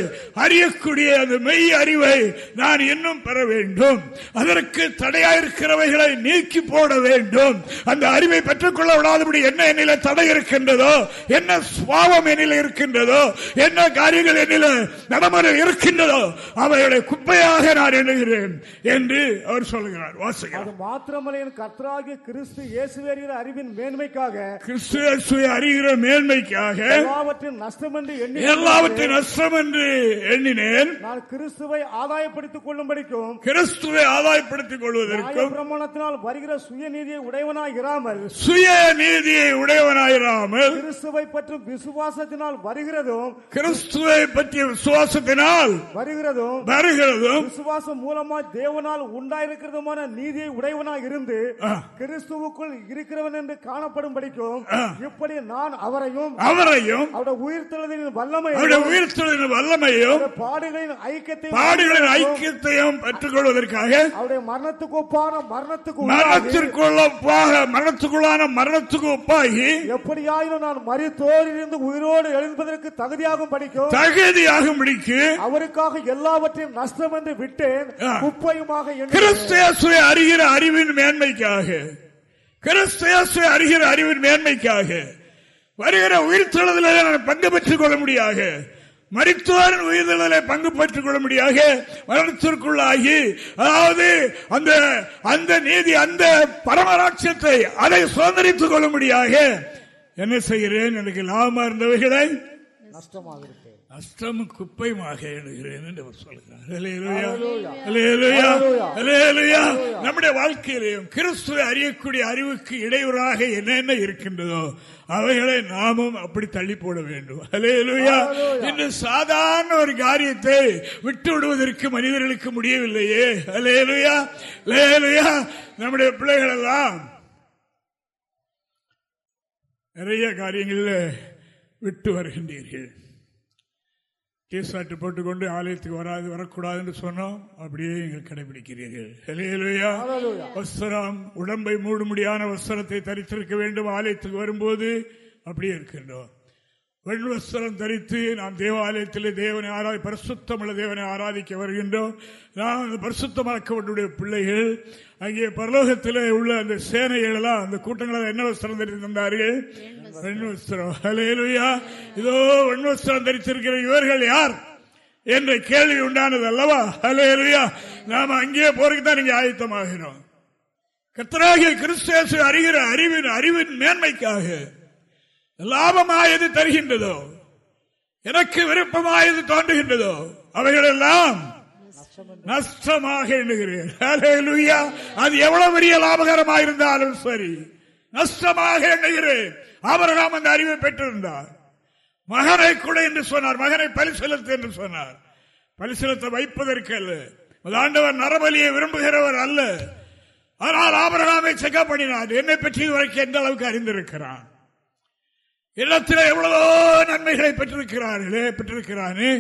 அறியக்கூடிய அந்த மெய் அறிவை நான் இன்னும் பெற வேண்டும். அதற்கு தடையாயிருக்கிறவைகளை நீக்கி போட வேண்டும். அந்த அறிவை பெற்றுக்கொள்ள விடாதபடி என்ன என்னில தடை இருக்கின்றதோ என்ன சுவாவம் என்னில இருக்கின்றதோ என்ன காரியங்கள் என்னில நடைமுறை இருக்கின்றதோ அவைகளை குப்பையாக நான் எண்ணுகிறேன் என்று அவர் சொல்லுகிறார் வாசிக்கிறார் மாத்திரமல்ல என் கர்த்தராகிய கிறிஸ்து இயேசுவே அறிவின் மேன்மைக்காக கிறிஸ்து இயேசுவை அறிகிற மேன்மைக்காக எல்லாவற்றின் நஷ்டம் என்று எண்ணி எல்லாவற்றின் நஷ்டம் என்று எண்ணினேன். நான் கிறிஸ்துவை ஆதாயப்படுத்திக் கொள்ளும்படிக்கும் கிறிஸ்துவை ஆதாயப்படுத்திக் கொள்வதற்கும் பிரமாணத்தினால் வருகிற சுய நீதியை உடையவனாய் இராமல் சுய நீதியை உடையவனாயிராமல் கிறிஸ்துவை பற்றும் விசுவாசத்தினால் வருகிறதும் கிறிஸ்துவை பற்றிய விசுவாசத்தினால் வருகிறதும் வருகிறதும் விசுவாசம் மூலமா தேவனால் உண்டாயிருக்கிறதுமான நீதியை உடையவனாக இருந்து கிறிஸ்துவுக்குள் இருக்கிறவன் என்று காணப்படும் படிக்கும் இப்படி நான் அவரையும் அவரையும் அவருடைய உயிர்த்தெழுதலின் வல்லமை அவருடைய உயிர்த்தெழுதலின் வல்லமையும் பாடுகளின் ஐக்கியத்தை பாடுகளின் ஐக்கியத்தையும் பெற்றுக் கொள்வதற்காக அவருடைய மரணத்துக்கு ஒப்பான மரணத்துக்கு மரணத்திற்குள்ள மரணத்துக்குள்ளான மரணத்துக்கு ஒப்பாகி எப்படியாயினும் நான் மறித்தோரிலிருந்து உயிரோடு எழுப்பதற்கு தகுதியாகும் படிக்கும் தகுதியாகும் படிக்கு அவருக்காக எல்லாவற்றையும் நஷ்டம் என்று விட்டேன். குப்பையுமாக கிறிஸ்தேசுவை அறிகிற அறிவின் மேன்மைக்காக. கிறிஸ்தேசுவை அறிகிற அறிவின் மேன்மைக்காக. வருகிற உயிர்த்தெழுதலை நான் பங்கு பெற்றுக் கொள்ள முடியாக மருத்துவரின் உயிர்தலை பங்கு பெற்றுக் கொள்ள முடியாக மரணத்திற்குள்ளாகி அதாவது அந்த அந்த நீதி அந்த பரமராட்சியத்தை அதை சுதந்திரித்துக் கொள்ள முடியாக என்ன செய்கிறேன்? எனக்கு லாபமா இருந்தவைகளை நஷ்டமாக நஷ்டம் குப்பையுமாக எழுகிறேன் என்று அவர் சொல்கிறார். நம்முடைய வாழ்க்கையிலையும் கிறிஸ்துவை அறியக்கூடிய அறிவுக்கு இடையூறாக என்னென்ன இருக்கின்றதோ அவைகளை நாமும் அப்படி தள்ளி போட வேண்டும். அலேலுயா இன்று சாதாரண ஒரு காரியத்தை விட்டு விடுவதற்கு மனிதர்களுக்கு முடியவில்லையே. அலேலுயா லேலுயா நம்முடைய பிள்ளைகள் எல்லாம் நிறைய காரியங்களில் விட்டு வருகின்றீர்கள். டீஷர்ட் போட்டுக்கொண்டு ஆலயத்துக்கு வராது வரக்கூடாது என்று சொன்னோம் அப்படியே நீங்கள் கடைபிடிக்கிறீர்கள். வஸ்திரம் உடம்பை மூடுமுடியான வஸ்திரத்தை தரித்திருக்க வேண்டும். ஆலயத்துக்கு வரும்போது அப்படியே இருக்கின்றோம். வெண்வஸ்திரம் தரித்து நாம் தேவாலயத்தில் தேவனை ஆராதி பரிசுத்தமுள்ள தேவனை ஆராதிக்க வருகின்றோம். நாம் அந்த பரிசுத்தமாக்கவனுடைய பிள்ளைகள். அங்கே பரலோகத்தில் உள்ள அந்த சேனைகளெல்லாம் அந்த கூட்டங்கள் என்ன வஸ்திரம் தரித்து தந்தார்கள்? வெண் இதோ வெண்வஸ்திரம் தரித்திருக்கிற இவர்கள் யார்? என்ற கேள்வி உண்டானது அல்லவா? ஹலேலுயா நாம் அங்கேயே போறதுக்கு தான் நீங்க ஆயத்தமாகிறோம். கத்தராகிய கிறிஸ்தேசு அறிகிற அறிவின் அறிவின் மேன்மைக்காக லாபமாயது தருகின்றதோ? எனக்கு விருப்பமாயது தோன்றுகின்றதோ? அவைகளெல்லாம் நஷ்டமாக எண்ணுகிறேன். அது எவ்வளவு பெரிய லாபகரமாக இருந்தாலும் சரி நஷ்டமாக எண்ணுகிறேன். அவரெல்லாம் அந்த அறிவை பெற்றிருந்தார். மகனை கூட என்று சொன்னார். மகனை பரிசீலத்து என்று சொன்னார். பரிசீலத்தை வைப்பதற்கு அல்ல ஆண்டவர் நரபலியை விரும்புகிறவர் அல்ல. ஆனால் ஆபரகாமை செக்கப் பண்ணினார். என்னை பற்றி வரைக்கும் எந்த அளவுக்கு அறிந்திருக்கிறான்? இல்லத்தில் எவ்வளவோ நன்மைகளை பெற்றிருக்கிறார்களே பெற்றிருக்கிறானே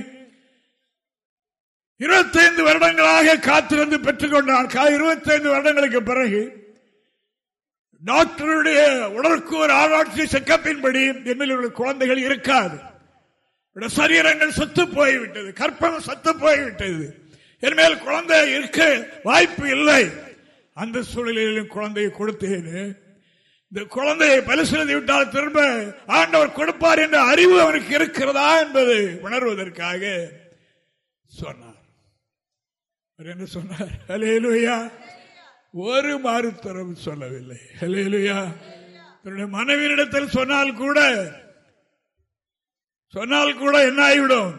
இருபத்தைந்து வருடங்களாக காத்திருந்து பெற்றுக் கொண்டான் இருபத்தைந்து வருடங்களுக்கு பிறகு டாக்டருடைய உடற்கூர் ஆராய்ச்சி செக்கப்பின்படி உள்ள குழந்தைகள் இருக்காது. சரீரங்கள் சத்து போய்விட்டது கற்பம் சத்து போய்விட்டது. என்மேல் குழந்தை இருக்க வாய்ப்பு இல்லை. அந்த சூழ்நிலையிலும் குழந்தையை கொடுத்தேன்னு இந்த குழந்தையை பரிசீலனை விட்டால் திரும்ப ஆண்டவர் கொடுப்பார் என்ற அறிவு அவனுக்கு இருக்கிறதா என்பது உணர்வதற்காக சொன்னார். என்ன சொன்னார்? அலேலுயா ஒரு மாறுத்தரம் சொல்லவில்லை. இல்லையா தன்னுடைய மனைவியிடத்தில் சொன்னால் கூட சொன்னால் கூட என்ன ஆகிவிடும்?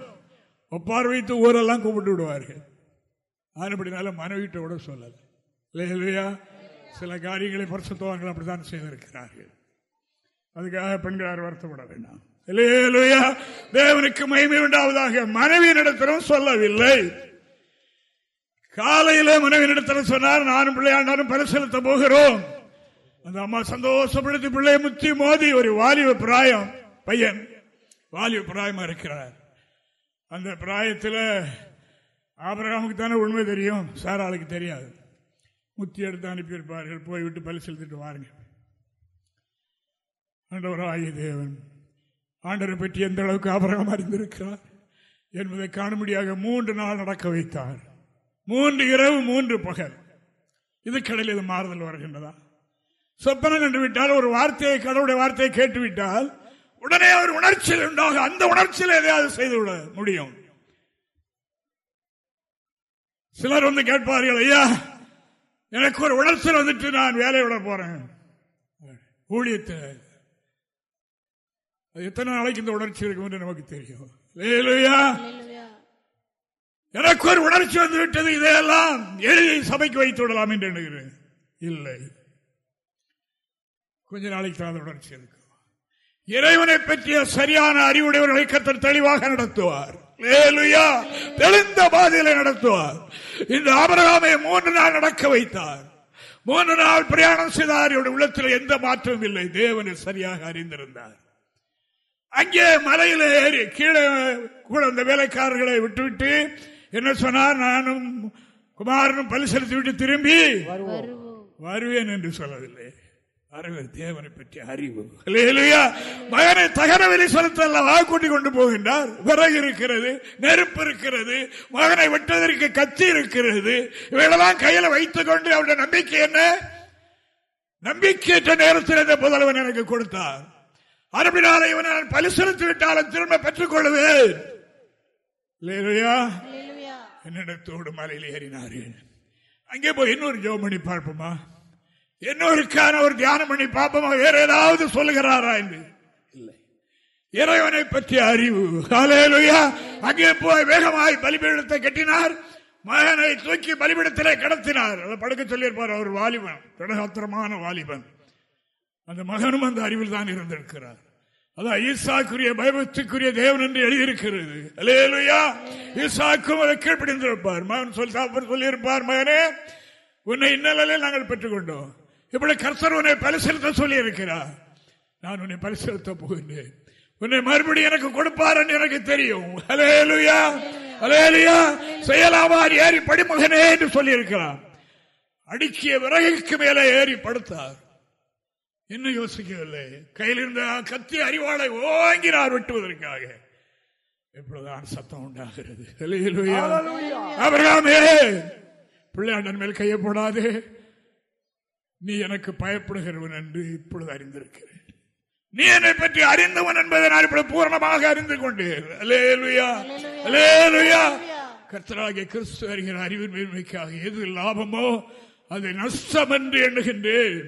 ஒப்பார் வைத்து ஊரெல்லாம் கும்பிட்டு விடுவார்கள். அதுபடினால மனைவிட்ட கூட சொல்லலை. இல்லையா சில காரியங்களை பரிசுத்தவான்கள் அப்படித்தான் செய்திருக்கிறார்கள். அதுக்காக பெண்களார் வருத்தப்பட வேண்டாம். இல்லையா தேவனுக்கு மகிமை உண்டாவதாக மனைவி மனைவியினிடத்திலும் சொல்லவில்லை. காலையில மனைவியினிடத்தில் சொன்னார் நானும் பிள்ளையாண்டாரும் பரிசெலுத்த போகிறோம். அந்த அம்மா சந்தோஷப்படுத்தி பிள்ளையை முத்தி மோதி ஒரு வாலிப பிராயம் பையன் வாலிப பிராயமா இருக்கிறார். அந்த பிராயத்தில் ஆபரகாமுக்கு தானே உண்மை தெரியும் சாராளுக்கு தெரியாது. முத்தி எடுத்து அனுப்பியிருப்பார்கள் போய்விட்டு பலி செலுத்திட்டு வாருங்க. ஆண்டவராய தேவன் ஆண்டரை பற்றி எந்த அளவுக்கு அபரகம் அறிந்திருக்கிறார் என்பதை காணும்படியாக மூன்று நாள் நடக்க வைத்தார். மூன்று இரவு மூன்று பகல். இது கடலில் இது மாறுதல் வருகின்றதா? சொப்பனம் கண்டு விட்டால் ஒரு வார்த்தையை கடவுளுடைய வார்த்தையை கேட்டுவிட்டால் உடனே அவர் உணர்ச்சியில் உண்டாக அந்த உணர்ச்சியில் எதையாவது செய்துவிட முடியும். சிலர் வந்து கேட்பார்கள் ஐயா எனக்கு ஒரு உணர்ச்சியில் வந்துட்டு நான் வேலையை விட போறேன். ஊழியத்தை. எத்தனை நாளைக்கு இந்த உணர்ச்சி இருக்கும் என்று நமக்கு தெரியும். எனக்கு ஒரு உணர்ச்சி வந்து விட்டது இதையெல்லாம் எழுதி சபைக்கு வைத்து விடலாம் என்று எண்ணுகிறேன். இல்லை. கொஞ்ச நாளைக்கு தான் உணர்ச்சி இருக்கும் இறைவனை பற்றிய சரியான அறிவுடையவர்களை கத்தர் தெளிவாக நடத்துவார். தெளிந்த பாதையில நடத்துவார். இந்த அபரகாமை மூன்று நாள் நடக்க வைத்தார். மூன்று நாள் பிரயாணம் செய்தார். உள்ளத்தில் எந்த மாற்றமும் இல்லை. தேவனை சரியாக அறிந்திருந்தார். அங்கே மலையில ஏறி கீழே கூட அந்த வேலைக்காரர்களை விட்டுவிட்டு என்ன சொன்னார்? நானும் குமாரனும் பலி செலுத்தி விட்டு திரும்பி வருவேன் என்று சொல்லவில்லை. அறிவர் தேவனை பற்றிய அறிவு. மகனை தகர வெளி செலுத்தல்லவா கூட்டிக் கொண்டு போகின்றார். விறகு இருக்கிறது நெருப்பு இருக்கிறது மகனை வெட்டுவதற்கு கத்தி இருக்கிறது. இவைகளெல்லாம் கையில வைத்துக் கொண்டு அவருடைய நம்பிக்கை என்ன? நம்பிக்கையற்ற நேரத்தில் இந்த புதல்வன் எனக்கு கொடுத்தார். அறுபடினால இவனை நான் பலி செலுத்தி விட்டாலும் திரும்ப பெற்றுக் கொள்வேன் என்னிடத்தோடு மலையில் ஏறினார்கள் அங்கே போய் இன்னொரு ஜோமணி பார்ப்போமா? இன்னொருக்கான ஒரு தியானம் பண்ணி பார்ப்போமா? வேற ஏதாவது சொல்லுகிறாரா என்று? இல்லை. இறைவனை பற்றிய அறிவு. அங்கே போய் வேகமாய் பலிபீடத்தை கட்டினார். மகனை தூக்கி பலிபீடத்திலே கடத்தினார். அதை படுக்க சொல்லியிருப்பார் அவர் வாலிபன் திடகாத்திரமான வாலிபன். அந்த மகனும் அந்த அறிவில் தான் இருந்திருக்கிறார். அதான் ஈசாக்குரிய பயபத்துக்குரிய தேவன் என்று எழுதியிருக்கிறது. அலேலுயா ஈசாக்கும் அதை கீழ்ப்படிந்திருப்பார். மகன் சொல்லி சொல்லியிருப்பார் மகனே உன்னை இன்னலில் நாங்கள் பெற்றுக்கொண்டோம். இப்படி கர்த்தர் உன்னை பரிசீலித்த சொல்லி இருக்கிறார் நான் உன்னை பரிசீலித்த போகின்றேன் உன்னை மறுபடியும் எனக்கு கொடுப்பார் என்று எனக்கு தெரியும். அலேலுயா அலேலுயா செயலாவார் ஏறி படிமகனே என்று சொல்லி இருக்கிறார் அடிக்கிய விறகுக்கு மேலே ஏறி படுத்தார். இன்னும் யோசிக்கவில்லை. கையில் இருந்த கத்தி அறிவாளை ஓங்கினார் வெட்டுவதற்காக. இப்பொழுதுதான் சத்தம் உண்டாகிறது. அவர்களாமே பிள்ளையாண்டன் மேல் கையை போடாது. நீ எனக்கு பயப்படுகிறவன் என்று இப்பொழுது அறிந்திருக்கிறேன். நீ என்னை பற்றி அறிந்தவன் என்பதை நான் இப்பொழுது பூர்ணமாக அறிந்து கொண்டேன். கர்த்தராகிய கிறிஸ்து அறிகிற அறிவின் மேன்மைக்காக எது லாபமோ அதை நஷ்டம் என்று எண்ணுகின்றேன்.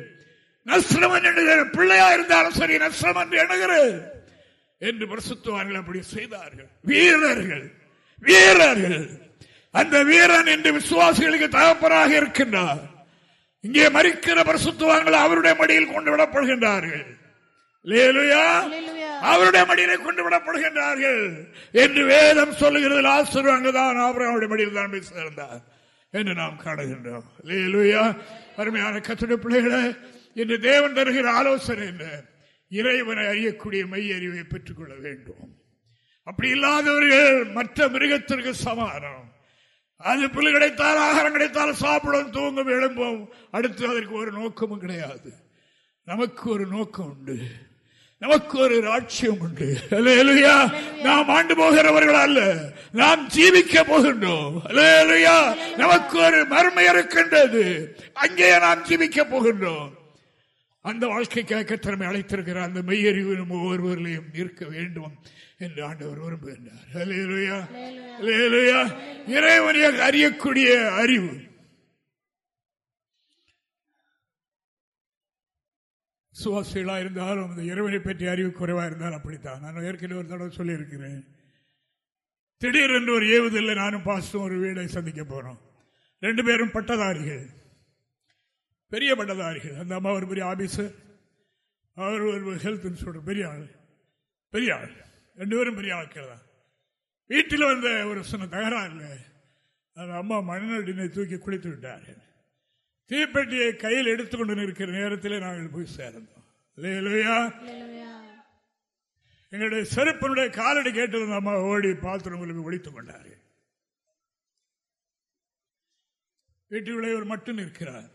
நஷ்டம் என்று பிள்ளையா இருந்தாலும் சரி நஷ்டம் என்று எண்ணுகிறேன். என்று பிரசுத்துவார்கள் அப்படி செய்தார்கள். வீரர்கள். வீரர்கள். அந்த வீரன் என்று விசுவாசிகளுக்கு தகப்பராக இருக்கின்றார். இங்கே மறிக்கிற பிரசுத்துவாங்கள் அவருடைய மடியில் கொண்டு விடப்படுகின்றார்கள் அவருடைய மடியிலே கொண்டு விடப்படுகின்றார்கள் என்று வேதம் சொல்லுகிறது. ஆசிரியர் அங்குதான் அவருடைய மடியில் தான் சேர்ந்தார் என்று நாம் காணுகின்றோம். அருமையான கத்துடைய பிள்ளைகளை இன்று தேவன் தருகிற ஆலோசனை என்ன? இறைவனை அறியக்கூடிய மெய் அறிவை பெற்றுக் கொள்ள வேண்டும். அப்படி இல்லாதவர்கள் மற்ற மிருகத்திற்கு சமானம் அது புல் கிடைத்தால் ஆகாரம் கிடைத்தால் சாப்பிடும் தூங்கும் எழும்போம். அடுத்து அதற்கு ஒரு நோக்கமும் கிடையாது. நமக்கு ஒரு நோக்கம் உண்டு. நமக்கு ஒரு ராட்சியம் உண்டு. நாம் ஆண்டு போகிறவர்கள் அல்ல. நாம் ஜீவிக்க போகின்றோம். நமக்கு ஒரு மருமை இருக்கின்றது. அங்கேயே நாம் ஜீவிக்க போகின்றோம். அந்த வாழ்க்கைக்காக திறமை அழைத்திருக்கிற அந்த மெய்யறிவு நம்ம ஒவ்வொருவர்களையும் இருக்க வேண்டும். என்று ஆண்டவர் விரும்புகின்றார். இறைவனையாக அறியக்கூடிய அறிவு. சுவாசிகளாக இருந்தாலும் அந்த இறைவனை பற்றி அறிவு குறைவாக இருந்தாலும் அப்படித்தான். நான் ஏற்கனவே ஒரு தடவை சொல்லியிருக்கிறேன். திடீரென்று ஒரு ஏவுதில்லை நானும் பாஸ்டும் ஒரு வீடை சந்திக்க போனோம் ரெண்டு பேரும் பட்டதாரிகள். பெரிய பட்டதாரிகள். அந்த அம்மா ஒரு பெரிய ஆபீசர் அவர் ஒரு ஹெல்த் இன்ஸ்பெக்டர் பெரிய ஆள். பெரிய ஆள். ரெண்டு பேரும் பெரிய ஆட்கள் தான். வீட்டில் வந்த ஒரு சின்ன தகராறு அந்த அம்மா மண்ணடினை தூக்கி குளித்து விட்டார்கள். தீப்பெட்டியை கையில் எடுத்துக்கொண்டு நிற்கிற நேரத்தில் நாங்கள் போய் சேர்ந்தோம். எங்களுடைய செருப்பனுடைய காலடி கேட்டது நம்ம ஓடி பாத்திரம் ஒழித்துக் கொண்டார்கள். வீட்டுக்குள்ளே ஒரு மட்டும் நிற்கிறார்.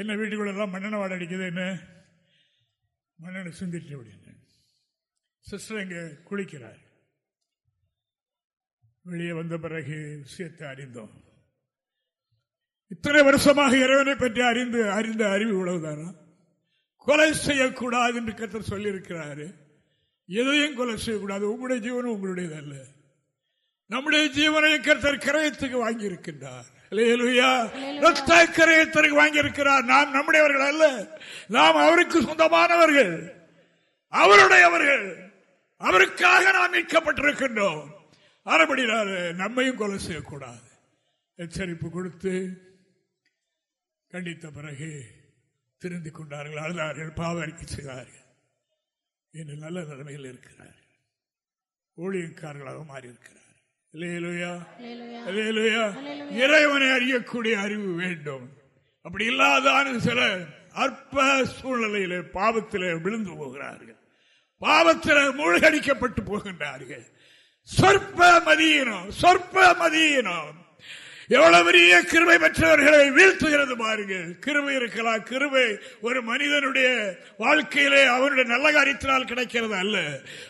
என்ன வீட்டுக்குள்ள எல்லாம் மண்ணெண்ண வாட அடிக்குது என்ன? மண்ணெண்ணை சிந்திட்டு அப்படின்னு சிஸ்டர் இங்க குளிக்கிறார். வெளியே வந்த பிறகு விஷயத்தை அறிந்தோம். இத்தனை வருஷமாக இறைவனை பற்றி அறிந்து அறிந்த அறிவு இவ்வளவுதானா? கொலை செய்யக்கூடாது என்று கத்தர் சொல்லியிருக்கிறாரு. எதையும் கொலை செய்யக்கூடாது. உங்களுடைய ஜீவனம் உங்களுடையது அல்ல. நம்முடைய ஜீவனை கருத்தர் கிரயத்துக்கு வாங்கி இருக்கின்றார் கிரயத்திற்கு வாங்கி இருக்கிறார் நாம் நம்முடையவர்கள் அல்ல. நாம் அவருக்கு சொந்தமானவர்கள். அவருடையவர்கள். அவருக்காக நாம் மீட்கப்பட்டிருக்கின்றோம். அறபடினால நம்மையும் கொலை செய்யக்கூடாது. எச்சரிப்பு கொடுத்து கண்டித்த பிறகு திருந்திக் கொண்டார்கள். அழுதார்கள் பாவரிக்கை செய்தார்கள். என்று நல்ல நிலைமையில் இருக்கிறார் ஊழியக்காரர்களாக மாறி இருக்கிறார் இறைவனை அறியக்கூடிய அறிவு வேண்டும். அப்படி இல்லாதான சில அற்ப சூழ்நிலையில பாவத்தில் விழுந்து போகிறார்கள். பாவத்தில் மூழ்கடிக்கப்பட்டு போகின்றார்கள். சொற்ப மதியினம் சொற்ப மதியினம் எவ்வளவு பெரிய கிருமை பெற்றவர்களை வீழ்த்துகிறது பாருங்கள். கிருமை இருக்கலாம். கிருமை ஒரு மனிதனுடைய வாழ்க்கையிலே அவனுடைய நல்ல காரியத்தினால் கிடைக்கிறது அல்ல.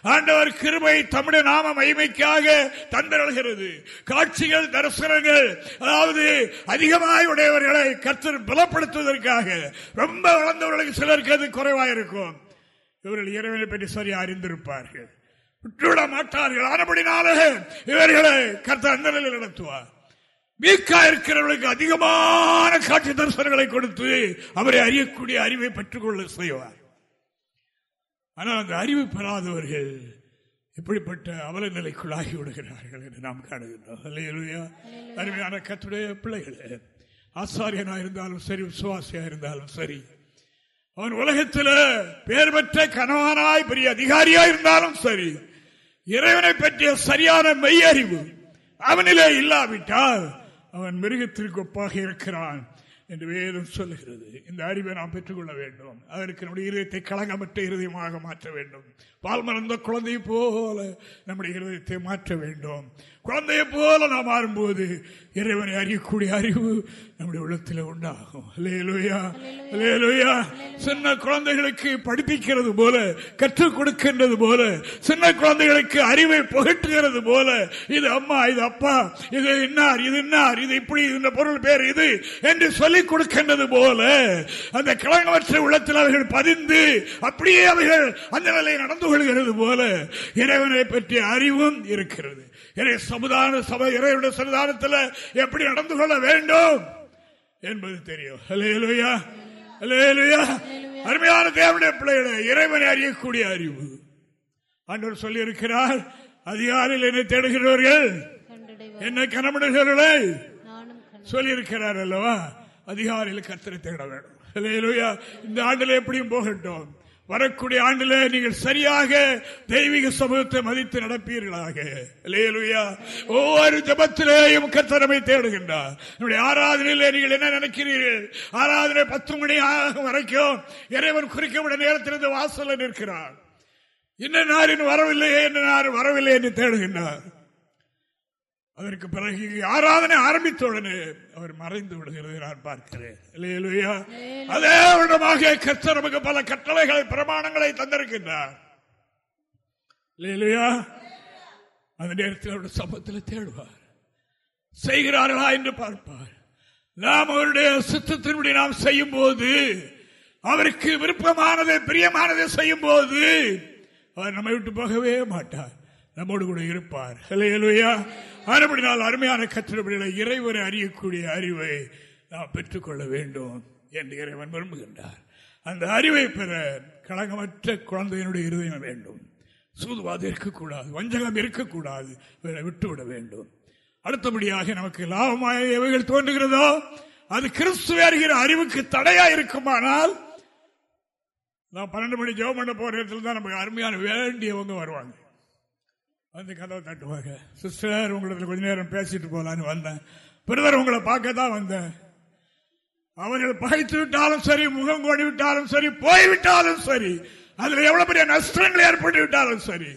ஆண்டவர் கிருமை தம்முடைய நாம மகிமைக்காக தந்திரழுகிறது காட்சிகள் தரிசனங்கள் அதாவது அதிகமாய் உடையவர்களை கத்தர் பலப்படுத்துவதற்காக ரொம்ப வளர்ந்தவர்களுக்கு சிலருக்கு அது குறைவாக இருக்கும் இவர்கள் இறைவனை பற்றி சரி அறிந்திருப்பார்கள். விட்டுவிட மாட்டார்கள். ஆனபடினாலே இவர்களை கருத்து அந்த நிலையில் நடத்துவார். மீக்கா இருக்கிறவர்களுக்கு அதிகமான காட்சி தரிசனங்களை கொடுத்து அவரை அறியக்கூடிய அறிவை பெற்றுக்கொள்ள செய்வார். ஆனால் அந்த அறிவு பெறாதவர்கள் எப்படிப்பட்ட அவல நிலைக்குள்ளாகி விடுகிறார்கள் என்று நாம் காணுகின்றோம். அருமையான கத்துடைய பிள்ளைகள் ஆசாரியனாக இருந்தாலும் சரி விசுவாசியா இருந்தாலும் சரி அவன் உலகத்தில் பேர் பெற்ற கணவனாய் பெரிய அதிகாரியா இருந்தாலும் சரி இறைவனை பற்றிய சரியான மெய்யறிவு அவனிலே இல்லாவிட்டால் அவன் மிருகத்திற்கு ஒப்பாக இருக்கிறான் என்று வேதம் சொல்லுகிறது. இந்த அறிவை நாம் பெற்றுக்கொள்ள வேண்டும். அதற்கு நம்முடைய இருதயத்தை களங்கமற்ற இருதயமாக மாற்ற வேண்டும். பால் மறந்த குழந்தை போல நம்முடைய இருதயத்தை மாற்ற வேண்டும். குழந்தையை போல நாம் மாறும்போது இறைவனை அறியக்கூடிய அறிவு நம்முடைய உள்ளத்தில் உண்டாகும். சின்ன குழந்தைகளுக்கு படிப்பிக்கிறது போல கற்றுக் கொடுக்கின்றது போல சின்ன குழந்தைகளுக்கு அறிவை புகட்டுகிறது போல இது அம்மா இது அப்பா இது இன்னார் இது இன்னார் இது இப்படி இந்த பொருள் பேர் இது என்று சொல்லிக் கொடுக்கின்றது போல அந்த கிழங்கவற்ற உள்ளத்தில் அவர்கள் பதிந்து அப்படியே அவர்கள் அந்த நிலையை நடந்து கொள்கிறது போல இறைவனை பற்றிய அறிவும் இருக்கிறது. சமுதாய சபை இறைவனுடைய சமுதாயத்தில் எப்படி நடந்து கொள்ள வேண்டும் என்பது தெரியும். அருமையான தேவனுடைய பிள்ளைகளை இறைவனை அறியக்கூடிய அறிவு. ஆண்டவர் சொல்லி இருக்கிறார் அதிகாரியில் என்னை தேடுகிறவர்கள் என்னை கனமிடுகிறவர்களை. சொல்லி இருக்கிறார் அல்லவா? அதிகாரியில் கத்திரை தேட வேண்டும். இந்த ஆண்டில் எப்படியும் போகட்டும். வரக்கூடிய ஆண்டில் நீங்கள் சரியாக தெய்வீக சமூகத்தை மதித்து நடப்பீர்களாக. ஒவ்வொரு ஜபத்திலேயும் கத்தனமை தேடுகின்றார். என்னுடைய ஆராதனையில் நீங்கள் என்ன நினைக்கிறீர்கள்? ஆராதனை பத்து மணி ஆகும் வரைக்கும் இறைவன் குறிக்கப்பட்ட நேரத்திலிருந்து வாசலில் நிற்கிறார். என்ன நாரின் வரவில்லையே என்ன நார் வரவில்லை என்று தேடுகின்றார். அதற்கு பிறகு ஆராதனை ஆரம்பித்த உடனே அவர் மறைந்து விடுகிறது நான் பார்க்கிறேன். அதே விடமாக கர்த்தர் நமக்கு பல கட்டளைகளை பிரமாணங்களை தந்திருக்கின்றார். அந்த நேரத்தில் அவருடைய சமத்தில் தேடுவார். செய்கிறார்களா என்று பார்ப்பார். நாம் அவருடைய சித்தத்தினுடைய நாம் செய்யும் போது அவருக்கு விருப்பமானதை பிரியமானதை செய்யும் போது அவர் நம்மை விட்டு போகவே மாட்டார். நம்மோடு கூட இருப்பார். அறுபடினால் அருமையான கத்திரப்படிகளை இறைவரை அறியக்கூடிய அறிவை நாம் பெற்றுக்கொள்ள வேண்டும் என்று இறைவன் விரும்புகின்றார். அந்த அறிவை பெற களங்கமற்ற குழந்தையினுடைய இருதயம் வேண்டும். சூதுவாது இருக்கக்கூடாது வஞ்சகம் இருக்கக்கூடாது விட்டுவிட வேண்டும். அடுத்தபடியாக நமக்கு லாபமாய எவைகள் தோன்றுகிறதோ அது கிறிஸ்துவ அறிகிற அறிவுக்கு தடையா இருக்குமானால் நான் பன்னெண்டு மணி ஜெவம் பண்ண போற இடத்துல தான் நமக்கு அருமையான வேண்டியவங்க வருவாங்க. வந்து கதவை தட்டுவாங்க. சிஸ்டர் உங்களுக்கு கொஞ்ச நேரம் பேசிட்டு போலான்னு வந்தேன். பிரதர் உங்களை பார்க்க தான் வந்தேன். அவர்கள் பகைத்து விட்டாலும் சரி முகம் கோடி விட்டாலும் சரி போய்விட்டாலும் சரி அதுல எவ்வளவு பெரிய நஷ்டங்கள் ஏற்பட்டு விட்டாலும் சரி.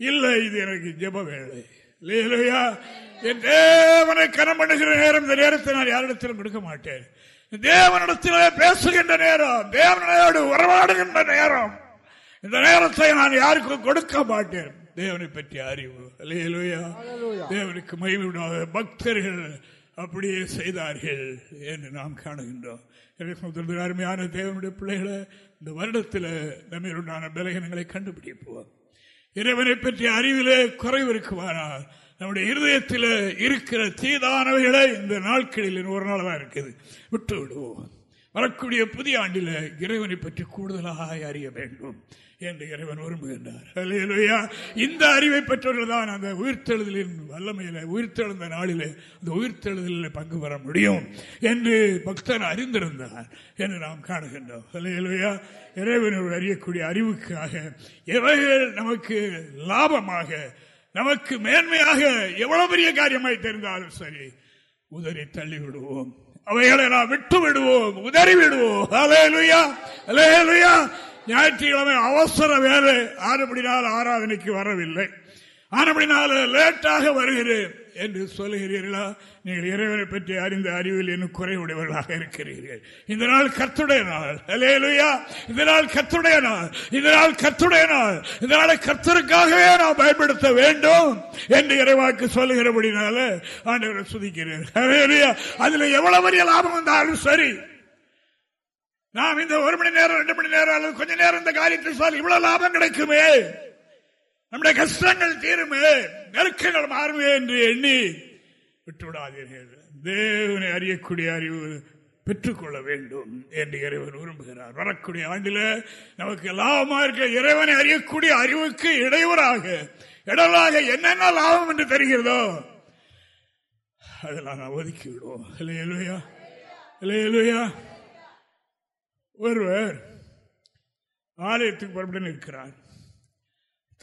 இல்லை இது எனக்கு ஜெப வேலை. இல்லையா என் தேவனை கனம் பண்ணுகிற நேரம் இந்த நேரத்தை நான் யாரிடத்திலும் கொடுக்க மாட்டேன். தேவனிடத்திலே பேசுகின்ற நேரம் தேவனோடு உறவாடுகின்ற நேரம் இந்த நேரத்தை நான் யாருக்கும் கொடுக்க மாட்டேன். தேவனை பற்றிய அறிவு இல்லையா தேவனுக்கு மகிழ்விடாத பக்தர்கள் அப்படியே செய்தார்கள் என்று நாம் காணுகின்றோம். அருமையான தேவனுடைய பிள்ளைகளை இந்த வருடத்தில் நம்மளுண்டான பலகீனங்களை கண்டுபிடிப்போம். இறைவனை பற்றிய அறிவிலே குறைவு இருக்குமானால் நம்முடைய இருதயத்தில் இருக்கிற தீதானவைகளை இந்த நாட்களில் ஒரு நாள் தான் இருக்குது. விட்டு விடுவோம் வரக்கூடிய புதிய ஆண்டில் இறைவனை பற்றி கூடுதலாக அறிய வேண்டும் என்று இறைவன் விரும்புகின்றார். இந்த அறிவை பெற்றவர்கள் தான் அந்த உயிர்த்தெழுதலின் வல்லமையில உயிர்த்தெழுந்த நாளில் அந்த உயிர்த்தெழுதலில் பங்கு பெற முடியும் என்று பக்தன் அறிந்திருந்தார் என்று நாம் காணுகின்றோம். இல்லையா இறைவனோடு அறியக்கூடிய அறிவுக்காக எவைகள் நமக்கு லாபமாக நமக்கு மேன்மையாக எவ்வளவு பெரிய காரியமாய் தெரிந்தாலும் சரி உதறி தள்ளி விடுவோம் அவைகளை நாம் விட்டு விடுவோம் உதறி விடுவோம் அலையலுயா அலையலுயா ஞாயிற்றுக்கிழமை அவசர வேலை. ஆறுபடினால் ஆராதனைக்கு வரவில்லை. ஆனபடினால லேட்டாக வருகிறேன். என்று சொல்லுகிறீர்களா? நீங்கள் இறைவனை பற்றி அறிந்த அறிவில் இன்னும் குறைவுடையவர்களாக இருக்கிறீர்கள். இந்த நாள் கத்துடைய நாள். அலேலுயா இந்த நாள் கத்துடைய நாள். இந்த நாள் கத்துடைய நாள். இந்த நாளை கத்தருக்காகவே நாம் பயன்படுத்த வேண்டும் என்று இறைவாக்கு சொல்லுகிறபடினால ஆண்டவரை சுதிக்கிறேன். அதுல எவ்வளவு பெரிய லாபம் வந்தாலும் சரி நாம் இந்த ஒரு மணி நேரம் ரெண்டு மணி நேரம் அல்லது கொஞ்ச நேரம் இந்த காரியத்தை இவ்வளவு லாபம் கிடைக்குமே. நம்முடைய கஷ்டங்கள் தீருமே நெருக்கங்கள் மாறுமே என்று எண்ணி விட்டுவிடாதீர்கள். தேவனை அறியக்கூடிய அறிவு பெற்றுக்கொள்ள வேண்டும் என்று இறைவன் விரும்புகிறார். வரக்கூடிய ஆண்டில் நமக்கு லாபமா இருக்க இறைவனை அறியக்கூடிய அறிவுக்கு இடையூறாக இடலாக என்னென்ன லாபம் என்று தெரிகிறதோ அதெல்லாம் நான் ஒதுக்கி விடுவோம். இல்லையா இல்லையா ஒருவர் ஆலயத்துக்கு புறப்பட்டு நிற்கிறார்.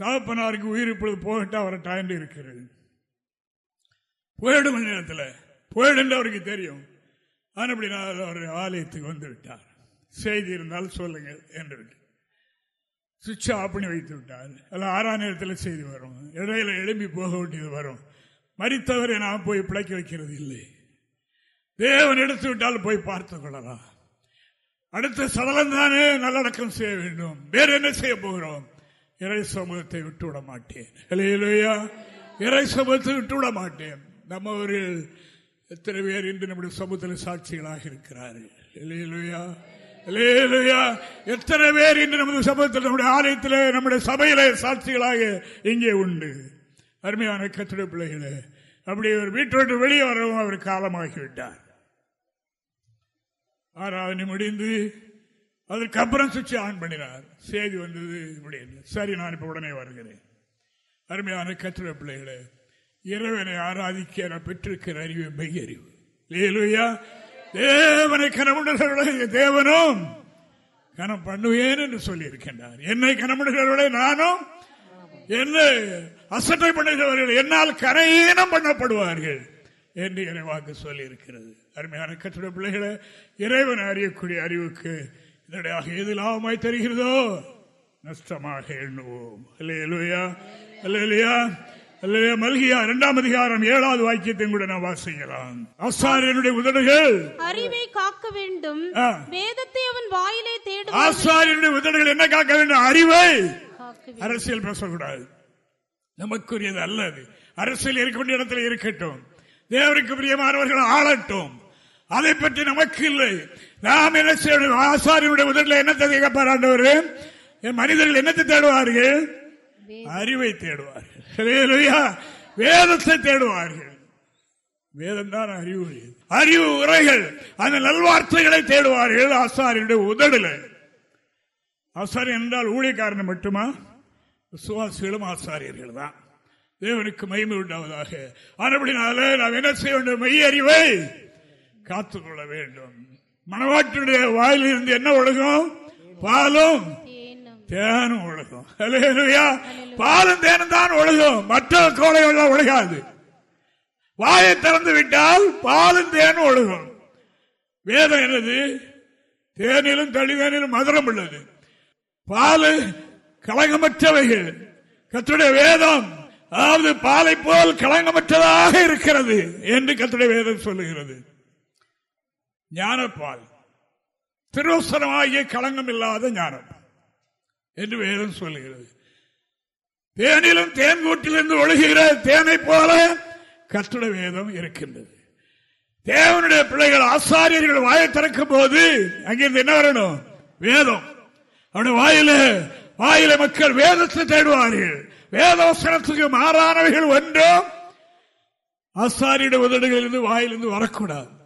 தகப்பனாருக்கு உயிர் இப்பொழுது போகட்டா வரட்டா என்று இருக்கிறது போயிடும் நேரத்தில். போயிடும் அவருக்கு தெரியும். ஆனால் அவர் ஆலயத்துக்கு வந்து விட்டார். செய்தி இருந்தால் சொல்லுங்கள் என்று சுவிட்ச் ஆஃப் பண்ணி வைத்து விட்டார். எல்லாம் ஆறாம் நேரத்தில் செய்தி வரும். இடையில எழும்பி போக வேண்டியது வரும். மறித்தவரை நான் போய் பிழைக்க வைக்கிறது இல்லை. தேவன் எடுத்து விட்டால் போய் பார்த்து கொள்ளலாம். அடுத்த சடலம் தானே நல்லடக்கம் செய்ய வேண்டும். வேறு என்ன செய்ய போகிறோம்? இறை சமூகத்தை விட்டு விட மாட்டேன் இறை சமூகத்தை விட்டு விட மாட்டேன் நம்ம ஒரு எத்தனை பேர் இன்று நம்முடைய சமூகத்தில் சாட்சிகளாக இருக்கிறார்கள். எத்தனை பேர் இன்று நமது சமூகத்தில் நம்முடைய ஆலயத்தில் நம்முடைய சபையில சாட்சிகளாக இங்கே உண்டு. அருமையான கத்திர பிள்ளைகளே அப்படி ஒரு வீட்டோடு வெளியே வரவும் அவர் காலமாகிவிட்டார். ஆறாவது முடிந்து அதுக்கப்புறம் சுவிட்ச் ஆன் பண்ணினார். செய்தி வந்தது இப்படி சரி நான் இப்ப உடனே வருகிறேன். அருமையான கத்திர பிள்ளைகளே இறைவனை ஆராதிக்க நான் பெற்றிருக்கிற அறிவு மெய் அறிவு. இல்லையா தேவனை கனமுண்டவர்களை தேவனும் கனம் பண்ணுவேன் என்று சொல்லி இருக்கின்றார் என்னை கனமுடுகிறவர்களை நானும் என்ன அசட்டை பண்ணுகிறவர்கள் என்னால் கரையீனம் பண்ணப்படுவார்கள் என்று இறைவாக்கு வாக்கு சொல்லி இருக்கிறது அருமையான கட்டிட பிள்ளைகளை இறைவன் அறியக்கூடிய அறிவுக்கு இதடையாக எது லாபமாய் தருகிறதோ? நஷ்டமாக எண்ணுவோம். இல்லையா இல்லையா மல்கியா இரண்டாம் அதிகாரம் ஏழாவது வாக்கியத்தை கூட நான் வாசிக்கலாம். ஆசாரியனுடைய உதடுகள். அறிவை காக்க வேண்டும். வேதத்தை அவன் வாயிலே தேடும் ஆசாரியனுடைய உதடுகள் என்ன காக்க வேண்டும்? அறிவை. அரசியல் பேசக்கூடாது. நமக்குரியது அல்லது அரசியல் இருக்க வேண்டிய இடத்துல இருக்கட்டும். தேவருக்கு பிரியமானவர்கள் ஆளட்டும். அதை பற்றி நமக்கு இல்லை. நாம் என்ன செய்யணும்? ஆசாரியுடைய உதவியில் என்னத்தை கேட்பார் மனிதர்கள் என்னத்தை தேடுவார்கள்? அறிவை தேடுவார்கள். வேதத்தை தேடுவார்கள். வேதம் தான் அறிவு. அறிவு உரைகள். அந்த நல்வார்த்தைகளை தேடுவார்கள் ஆசாரியுடைய உதடுல ஆசாரியன் என்றால் ஊழியக்காரன் மட்டுமா? விசுவாசிகளும் ஆசாரியர்கள் தான். தேவனுக்கு மயிமை உண்டாவதாக. ஆனபடினால நாம் என்ன செய்ய வேண்டும்? மெய் அறிவை காத்துக்கொள்ள வேண்டும். மனவாட்டினுடைய வாயிலிருந்து என்ன ஒழுகும் பாலும் தேனும். ஒழுகும். பாலும் தேனும் தான் ஒழுகும் மற்ற கோளைகள் ஒழுகாது வாயை திறந்து விட்டால் பாலும் தேனும் ஒழுகும் வேதம் என்னது? தேனிலும் தளிதேனிலும் மதுரம் உள்ளது. பால் களங்கமற்றவைகள் கத்துடைய வேதம் அதாவது பாலை போல் களங்கமற்றதாக இருக்கிறது என்று கத்துடைய வேதம் சொல்லுகிறது. ஞானப்பால் திருவசனமாகிய களங்கம் இல்லாத ஞானம் என்று வேதம் சொல்லுகிறது தேனிலும் தேன் கூட்டிலிருந்து ஒழுகுகிற தேனை போல கத்துட வேதம் இருக்கின்றது. தேவனுடைய பிள்ளைகள் ஆசாரியர்கள் வாயை திறக்கும் போது அங்கிருந்து என்ன வரணும்? வேதம். அவனுடைய வாயில வாயில மக்கள் வேதத்தை தேடுவார்கள். வேதவசனத்துக்கு மாறானவைகள் ஒன்றும் ஆசாரியுடைய உதடுகளிலிருந்து வாயிலிருந்து வரக்கூடாது.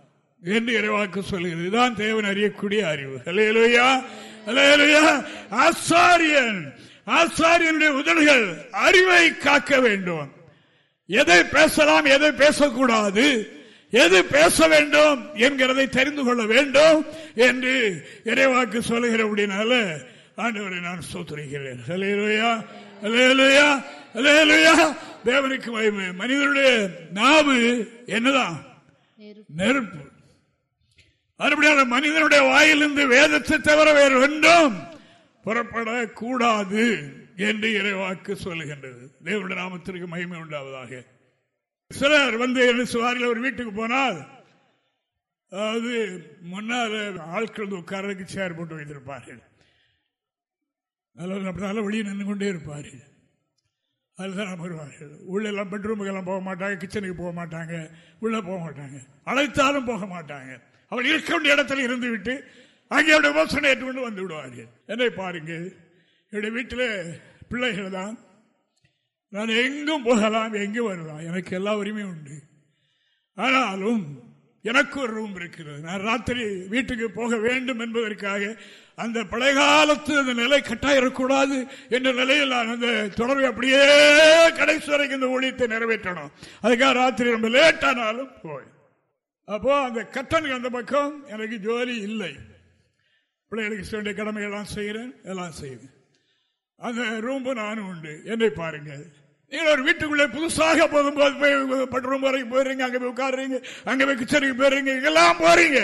என்று இறைவாக்கு சொல்கிறது. இதுதான் தேவன் அறியக்கூடிய அறிவு. அலையலுயா அலையலுயா ஆசாரியன் ஆசாரியனுடைய உதடுகள் அறிவை காக்க வேண்டும். எதை பேசலாம் எதை பேசக்கூடாது எது பேச வேண்டும் என்கிறதை தெரிந்து கொள்ள வேண்டும் என்று இறைவாக்கு சொல்லுகிறபடினால ஆண்டவரை நான் சோத்துரைக்கிறேன் அலையலுயா அலையலுயா அலையலுயா தேவனுக்கு மனிதனுடைய நாவு என்னதான்? நெருப்பு. மறுபடியும் மனிதனுடைய வாயிலிருந்து வேதத்தை தவிர வேறு ஒன்றும் புறப்படக்கூடாது என்று இறைவாக்கு சொல்லுகின்றது. தேவனுடைய நாமத்திற்கு மகிமை உண்டாவதாக. சிலர் வந்து என்ன சுவாரியில் ஒரு வீட்டுக்கு போனால் அதாவது முன்னால் ஆட்கள் வந்து உட்கார்றதுக்கு சேர் போட்டு வைத்திருப்பார்கள். நல்ல அப்படினால வெளியே நின்று கொண்டே இருப்பார்கள். அதுதான் வருவார்கள். உள்ளெல்லாம் பெட்ரூமுக்கெல்லாம் போக மாட்டாங்க கிச்சனுக்கு போக மாட்டாங்க உள்ளே போக மாட்டாங்க. அழைத்தாலும் போக மாட்டாங்க. அவள் இருக்க வேண்டிய இடத்துல இருந்து விட்டு அங்கே அவருடைய யோசனை ஏற்றுக்கொண்டு வந்து விடுவார்கள். என்னை பாருங்க என்னுடைய வீட்டில் பிள்ளைகள் தான். நான் எங்கும் போகலாம் எங்கும் வரலாம். எனக்கு எல்லா உரிமையும் உண்டு. ஆனாலும் எனக்கு ஒரு ரூம் இருக்கிறது. நான் ராத்திரி வீட்டுக்கு போக வேண்டும் என்பதற்காக அந்த பழைய காலத்து அந்த நிலை கட்டாயிடக்கூடாது என்ற நிலையில் நான் அந்த தொடர்பு அப்படியே கடைசி வரைக்கும் இந்த ஊழியத்தை நிறைவேற்றணும். அதுக்காக ராத்திரி ரொம்ப லேட் ஆனாலும் போய். அப்போ அந்த கட்டனுக்கு அந்த பக்கம் எனக்கு ஜோலி இல்லை. பிள்ளைகளுக்கு செய்ய வேண்டிய கடமைகள்லாம் செய்கிறேன் எல்லாம் செய்வேன். அந்த ரூம்பு நானும் உண்டு. என்னை பாருங்க நீங்கள் ஒரு வீட்டுக்குள்ளே புதுசாக போகும்போது போய் பட்ரூம் வரைக்கும் போயிடுறீங்க அங்கே போய் உட்காடுறீங்க அங்கே போய் கிச்சனுக்கு போயிடுறீங்க இங்கெல்லாம் போறீங்க.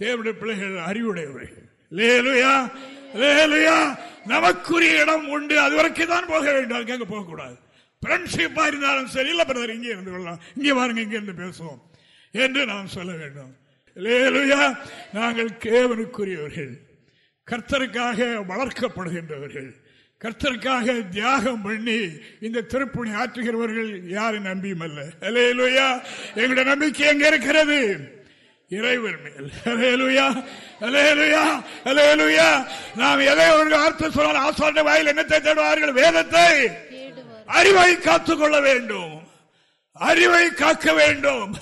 தேவையுடைய பிள்ளைகள் அறிவுடையவர்கள். லேலுயா லேலுயா நமக்குரிய இடம் உண்டு. அது வரைக்கும் தான் போக வேண்டும். அங்கே போகக்கூடாது. ஃப்ரெண்ட்ஷிப்பாக இருந்தாலும் சரி இல்லை பிரதர் இங்கே இருந்து கொள்ளலாம் இங்கே பாருங்க இங்கே இருந்து பேசுவோம். என்று நாம் சொல்ல வேண்டும். நாங்கள் கேவனுக்குரியவர்கள். கர்த்தருக்காக வளர்க்கப்படுகின்றவர்கள். கர்த்தருக்காக தியாகம் பண்ணி இந்த திருப்பணி ஆற்றுகிறவர்கள் யாரும் நம்பியும் அல்ல. அலேலுயா எங்களுடைய நம்பிக்கை எங்க இருக்கிறது? இறைவன் மேல். அலேலுயா அலேலுயா அலேலுயா நாம் எதை ஒரு வார்த்தை சொன்னால் ஆசாரிய வாயில் என்னத்தை தேடுவார்கள்? வேதத்தை அறிவை காத்துக் கொள்ள வேண்டும். அறிவை காக்க வேண்டும்.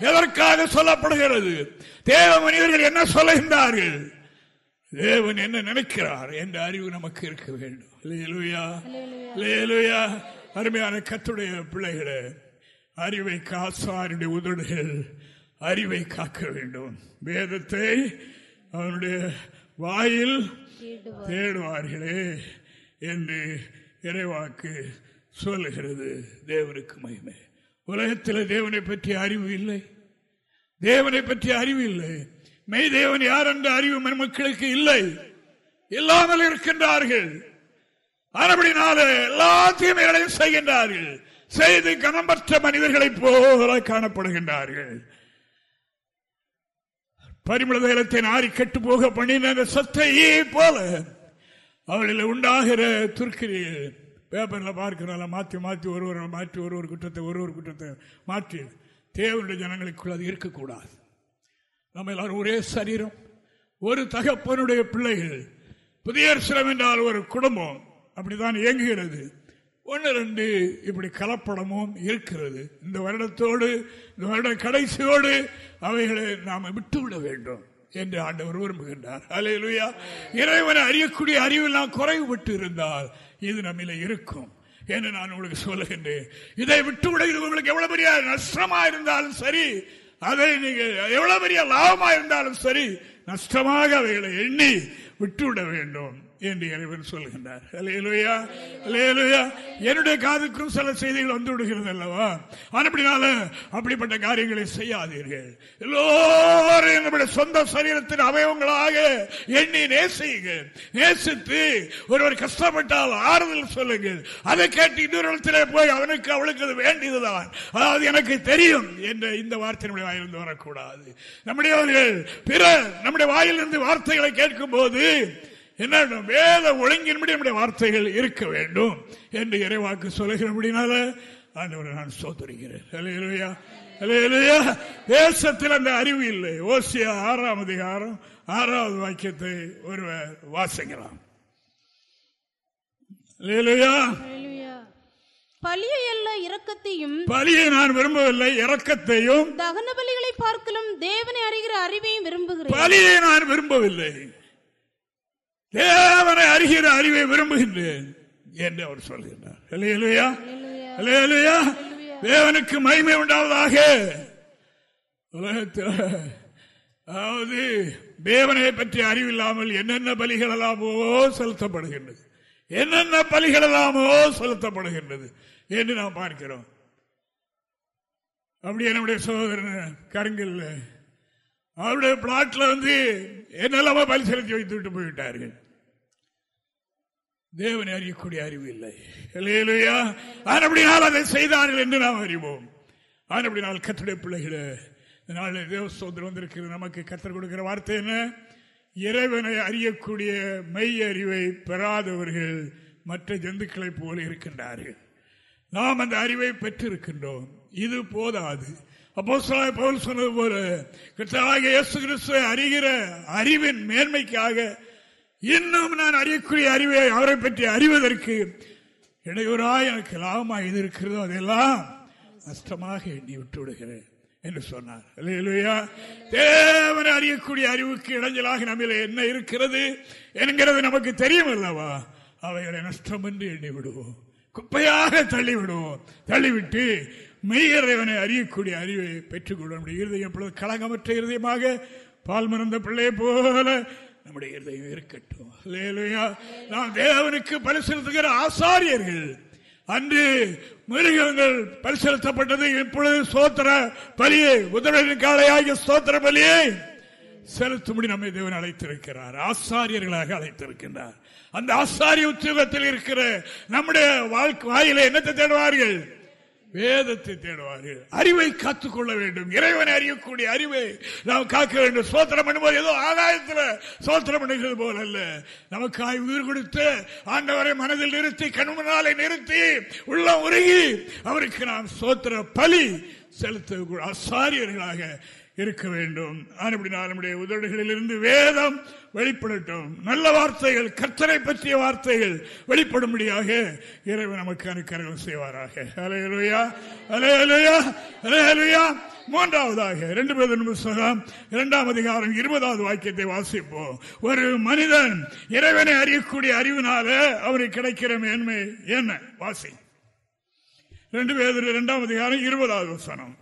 எதற்காக சொல்லப்படுகிறது? தேவ மனிதர்கள் என்ன சொல்லுகின்றார்கள் தேவன் என்ன நினைக்கிறார் என்ற அறிவு நமக்கு இருக்க வேண்டும். அருமையான கத்துடைய பிள்ளைகளே அறிவை காசாருடைய உதடுகள் அறிவை காக்க வேண்டும். வேதத்தை அவனுடைய வாயில் தேடுவர். தேடுவார்களே என்று இறைவாக்கு சொல்லுகிறது தேவனுக்கு மகிமை. உலகத்தில் தேவனை பற்றிய அறிவு இல்லை. தேவனை பற்றிய அறிவு இல்லை. மெய் தேவன் யார் என்ற அறிவு மக்களுக்கு இல்லை. இல்லாமல் இருக்கின்றார்கள். ஆனபடினால எல்லா தீமைகளையும் செய்கின்றார்கள். செய்து கனம்பற்ற மனிதர்களைப் போல காணப்படுகின்றார்கள். பரிமள தைலத்தை நாரி கெட்டு போக பண்ணின அந்த சத்தையே போல அவளில் உண்டாகிற துர்க்கிறீர்கள் பேப்பரில் பார்க்கிறனால மாற்றி மாற்றி ஒருவரை மாற்றி ஒரு ஒரு குற்றத்தை ஒரு ஒரு குற்றத்தை மாற்றி தேவனுடைய ஜனங்களுக்குள் அது இருக்கக்கூடாது. நம்ம எல்லாரும் ஒரே சரீரம். ஒரு தகப்பனுடைய பிள்ளைகள் புதிய சிலம் என்றால் ஒரு குடும்பம். அப்படித்தான் இயங்குகிறது. ஒன்று ரெண்டு இப்படி கலப்படமும் இருக்கிறது. இந்த வருடத்தோடு இந்த வருட கடைசியோடு அவைகளை நாம் விட்டுவிட வேண்டும் என்று ஆண்டவர் விரும்புகின்றார். அலையிலுயா இறைவனை அறியக்கூடிய அறிவில் நாம் குறைவுபட்டு இருந்தால் இது நம்மில இருக்கும் என்று நான் உங்களுக்கு சொல்லுகின்றேன். இதை விட்டு விடுகிறது உங்களுக்கு எவ்வளவு பெரிய நஷ்டமா இருந்தாலும் சரி அதை நீங்க எவ்வளவு பெரிய லாபமா இருந்தாலும் சரி நஷ்டமாக அவைகளை எண்ணி விட்டுவிட வேண்டும். என்று இறைவன் சொல்கின்றார் என்னுடைய காதுக்கும் சில செய்திகள் வந்து விடுகிறது அல்லவா? அப்படினால அப்படிப்பட்ட காரியங்களை செய்யாதீர்கள். எல்லோரும் என்னுடைய சொந்த சரீரத்தின் அவயவங்களாக எண்ணி நேசியுங்கள். நேசித்து ஒருவர் கஷ்டப்பட்டால் ஆறுதல் சொல்லுங்கள். அதை கேட்டு இன்னொரு போய் அவனுக்கு அவளுக்கு அது வேண்டியதுதான். அதாவது எனக்கு தெரியும் என்ற இந்த வார்த்தை நம்முடைய வாயிலிருந்து வரக்கூடாது. நம்முடையவர்கள் பிற நம்முடைய வாயிலிருந்து வார்த்தைகளை கேட்கும் போது என்ன வேத ஒழுங்கின்படி நம்முடைய வார்த்தைகள் இருக்க வேண்டும் என்று இறைவாக்கு சொல்லுகிறபடினால ஆண்டவரை நான் சோதரிக்கிறேன் தேசத்தில் அந்த அறிவு இல்லை. ஓசியா ஆறாம் அதிகாரம் ஆறாவது வாக்கியத்தை ஒருவர் வாசிக்கலாம் பலியை அல்ல இரக்கத்தையும் பலியை நான் விரும்பவில்லை இரக்கத்தையும் தகன பலிகளை பார்க்கலும் தேவனை அறிகிற அறிவையும் விரும்புகிறேன். பலியை நான் விரும்பவில்லை. தேவனை அறிகிற அறிவை விரும்புகின்றேன் என்று அவர் சொல்கின்றார். தேவனுக்கு மகிமை உண்டாவதாக. உலகத்தில் அதாவது தேவனை பற்றி அறிவில்லாமல் என்னென்ன பலிகள் எல்லாமோ செலுத்தப்படுகின்றது. என்னென்ன பலிகள் எல்லாமோ செலுத்தப்படுகின்றது என்று நாம் பார்க்கிறோம். அப்படி என்னுடைய சகோதரன் கருங்கல் அவருடைய பிளாட்ல வந்து என்னெல்லாம பலி செலுத்தி வைத்து விட்டு போய்விட்டார்கள். தேவனை அறியக்கூடிய அறிவு இல்லை. அப்படினால் அதை செய்தார்கள் என்று நாம் அறிவோம். அப்படினால் கத்துடைய பிள்ளைகளை நாளை தேவசோதரம் வந்திருக்கிறது. நமக்கு கத்தர் கொடுக்கிற வார்த்தை என்ன? இறைவனை அறியக்கூடிய மெய் அறிவை பெறாதவர்கள் மற்ற ஜந்துக்களை போல இருக்கின்றார்கள். நாம் அந்த அறிவை பெற்றிருக்கின்றோம். இது போதாது. அப்போ பவுல் சொன்னது போல கிருஷ்ணாக இயேசு கிறிஸ்துவை அறிகிற அறிவின் மேன்மைக்காக இன்னும் நான் அறியக்கூடிய அறிவை அவரை பற்றி அறிவதற்கு இடையூறாய் எனக்கு லாபமாக எது இருக்கிறதோ அதெல்லாம் நஷ்டமாக எண்ணி விட்டு விடுகிறேன் என்று சொன்னார். தேவனை அறியக்கூடிய அறிவுக்கு இடைஞ்சலாக நம்மள என்ன இருக்கிறது என்கிறது நமக்கு தெரியும் அல்லவா? அவைகளை நஷ்டம் என்று எண்ணி விடுவோம் குப்பையாக தள்ளிவிடுவோம். தள்ளிவிட்டு மெய்யறைவனை அறியக்கூடிய அறிவை பெற்றுக்கொள்ள நம்முடைய இருதயம் எப்பொழுது கலகமற்ற இருதயமாக பால் மறந்த பிள்ளையை போல நம்முடைய இருதயம் இருக்கட்டும். நாம் தேவனுக்கு பரிசெலுத்துகிற ஆசாரியர்கள் அன்று மிருகங்கள் பரிசெலுத்தப்பட்டது இப்பொழுது சோத்திர பலியை உதவின் காலையாகிய சோத்திர பலியை செலுத்தும்படி நம்மை தேவன் அழைத்திருக்கிறார். ஆசாரியர்களாக அழைத்திருக்கின்றார். அந்த ஆசாரிய உத்தியோகத்தில் இருக்கிற நம்முடைய வாழ்க்கை வாயில என்னத்தை தேடுவார்கள்? வேதத்தை தேடுவார்கள். அறிவை காத்துக்கொள்ள வேண்டும். இறைவனை அறியக்கூடிய அறிவை நாம் காக்க வேண்டும். சோத்திரம் பண்ணும்போது ஏதோ ஆதாயத்தில் சோத்திரம் பண்ணுகிறது போல அல்ல. நமக்காய் உயிர் கொடுத்து ஆண்டவரை மனதில் நிறுத்தி கண்முனாலை நிறுத்தி உள்ள உருகி அவருக்கு நாம் சோத்திர பலி செலுத்த அசாரியர்களாக இருக்க வேண்டும். நம்முடைய உதடுகளில் இருந்து வேதம் வெளிப்படட்டும். நல்ல வார்த்தைகள் கத்தரை பற்றிய வார்த்தைகள் வெளிப்படும்படியாக இறைவன் நமக்கு அனுக்கரகம் செய்வாராக. மூன்றாவதாக இரண்டு பேர் புத்தகம் இரண்டாம் அதிகாரம் இருபதாவது வாக்கியத்தை வாசிப்போம். ஒரு மனிதன் இறைவனை அறியக்கூடிய அறிவினால அவருக்கு கிடைக்கிற மேன்மை என்ன? வாசி. ரெண்டு பேர் இரண்டாம் அதிகாரம் இருபதாவது வசனம்.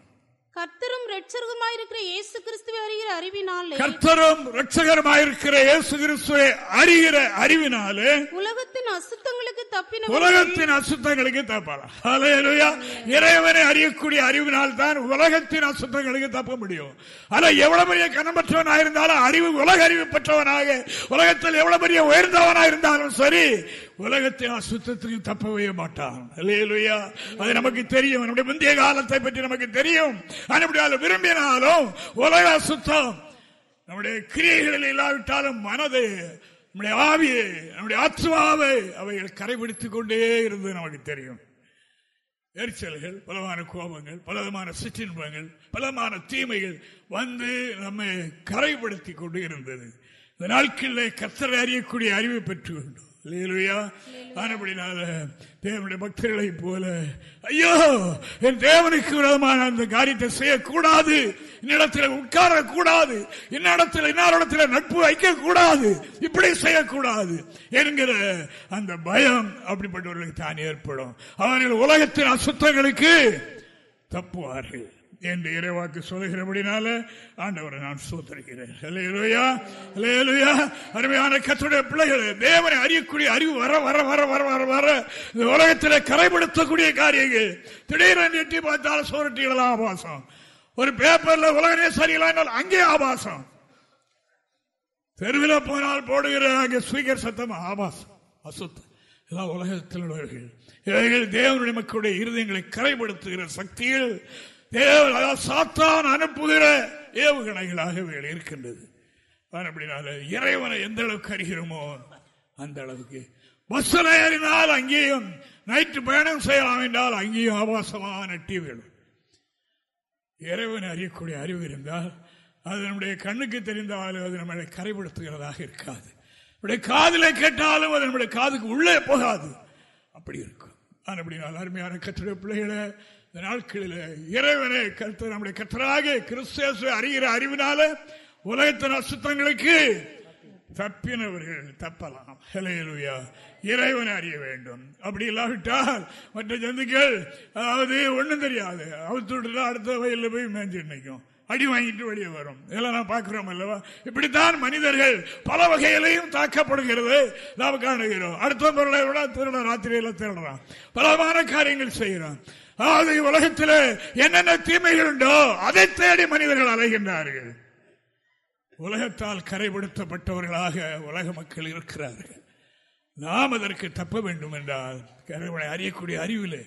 கர்த்தரும் ரட்சகருமாயிருக்கிற இயேசு கிறிஸ்துவை அறிகிற அறிவினாலே கர்த்தரும் ரட்சகருமாயிருக்கிற இயேசு கிறிஸ்துவை அறிகிற அறிவினாலே உலகத்தின் அசுத்தங்களுக்கு தப்பின உலகத்தின் அசுத்தங்களுக்கு தப்பலாம். இறைவனை அறியக்கூடிய அறிவினால் தான் உலகத்தின் அசுத்தங்களுக்கு தப்ப முடியும். ஆனா எவ்வளவு பெரிய கனமற்றவனாக இருந்தாலும் அறிவு உலக அறிவு பெற்றவனாக உலகத்தில் எவ்வளவு பெரிய உயர்ந்தவனாக இருந்தாலும் சரி உலகத்தின் அசுத்தத்துக்கு தப்பவே மாட்டான். அது நமக்கு தெரியும். நம்முடைய முந்தைய காலத்தை பற்றி நமக்கு தெரியும். விரும்பினாலும் உலக சுத்தம் நம்முடைய கிரியைகளில் இல்லாவிட்டாலும் மனது நம்முடைய ஆவியை நம்முடைய ஆத்மாவை அவைகள் கரைபிடித்துக் கொண்டே இருந்து நமக்கு தெரியும். எரிச்சல்கள் பலமான கோபங்கள் பலவிதமான சிற்றின்பங்கள் பலமான தீமைகள் வந்து நம்மை கரைப்படுத்தி கொண்டு இருந்தது. இந்த நாட்களில் கத்தரை அறியக்கூடிய அறிவை பெற்றுக் கொண்டோம். ஆனப்படினால தேவனுடைய பக்தர்களை போல ஐயோ என் தேவனுக்கு விரோதமான அந்த காரியத்தை செய்யக்கூடாது. என்னிடத்தில் உட்காரக்கூடாது. என்னிடத்தில் இன்னொரு நட்பு வைக்க கூடாது இப்படி செய்யக்கூடாது. என்கிற அந்த பயம் அப்படிப்பட்டவர்களுக்கு தான் ஏற்படும். அவர்கள் உலகத்தின் அசுத்தங்களுக்கு தப்புவார்கள். என்று இறைவாக்கு சொல்லுகிறபடினால ஆண்டவரை நான் சோத்தரிக்கிறேன் அருமையான கத்துடைய பிள்ளைகள் தேவனை அறியக்கூடிய அறிவு வர வர வர வர வர வர இந்த உலகத்தில் கரைப்படுத்தக்கூடிய காரியங்கள். திடீரென்று எட்டி பார்த்தால் சோரட்டிகளா ஆபாசம். ஒரு பேப்பர்ல உலகமே சரியில்லை அங்கே ஆபாசம். தெருவில் போனால் போடுகிற அங்கே ஸ்பீக்கர் சத்தம் ஆபாசம் அசுத்தம். எல்லாம் உலகத்தில் இவைகள் தேவனுடைய மக்களுடைய இருதயங்களை கரைப்படுத்துகிற சக்திகள். சாத்தான் அனுப்புகிற ஏவுகணைகளாக இருக்கின்றது. அப்படினால இறைவனை எந்த அளவுக்கு அறிகிறோமோ அந்த அளவுக்கு. பஸ்ஸில் ஏறினால் அங்கேயும் நைட்டு பயணம் செய்யலாம் என்றால் அங்கேயும் ஆபாசமான டிவிகள் இறைவனை அறியக்கூடிய அறிவு இருந்தால் அது நம்முடைய கண்ணுக்கு தெரிந்தாலும் அது நம்மளை கரைப்படுத்துகிறதாக இருக்காது. நம்முடைய காதலை கேட்டாலும் அது நம்முடைய காதுக்கு உள்ளே போகாது. அப்படி இருக்கும். அப்படினால் அருமையான கற்றுடைய பிள்ளைகளை இந்த நாட்களில் இறைவனை கருத்து நம்முடைய கத்தராக கிறிஸ்தேசு அறிகிற அறிவினால உலகத்தின் அசுத்தங்களுக்கு தப்பினவர்கள் தப்பலாம். ஹலையலுயா இறைவனை அறிய வேண்டும். அப்படி இல்லாவிட்டால் மற்ற ஜந்துக்கள் அதாவது ஒன்றும் தெரியாது. அவுத்துட்டு அடுத்த வயலில் போய் மேஞ்சு நிற்கும். அடி வாங்கிட்டு வெளியே வரும். இதெல்லாம் நான் பார்க்கிறோம் அல்லவா? இப்படித்தான் மனிதர்கள் பல வகையிலையும் தாக்கப்படுகிறது. நாம் காணுகிறோம். அடுத்த பொருளை விட திருடன் ராத்திரியில திருடுறான். பலமான காரியங்கள் செய்கிறான். அதாவது உலகத்தில் என்னென்ன தீமைகள் உண்டோ அதை தேடி மனிதர்கள் அலைகின்றார்கள். உலகத்தால் கரைப்படுத்தப்பட்டவர்களாக உலக மக்கள் இருக்கிறார்கள். நாம் அதற்கு தப்ப வேண்டும் என்றால் கரைவனை அறியக்கூடிய அறிவில்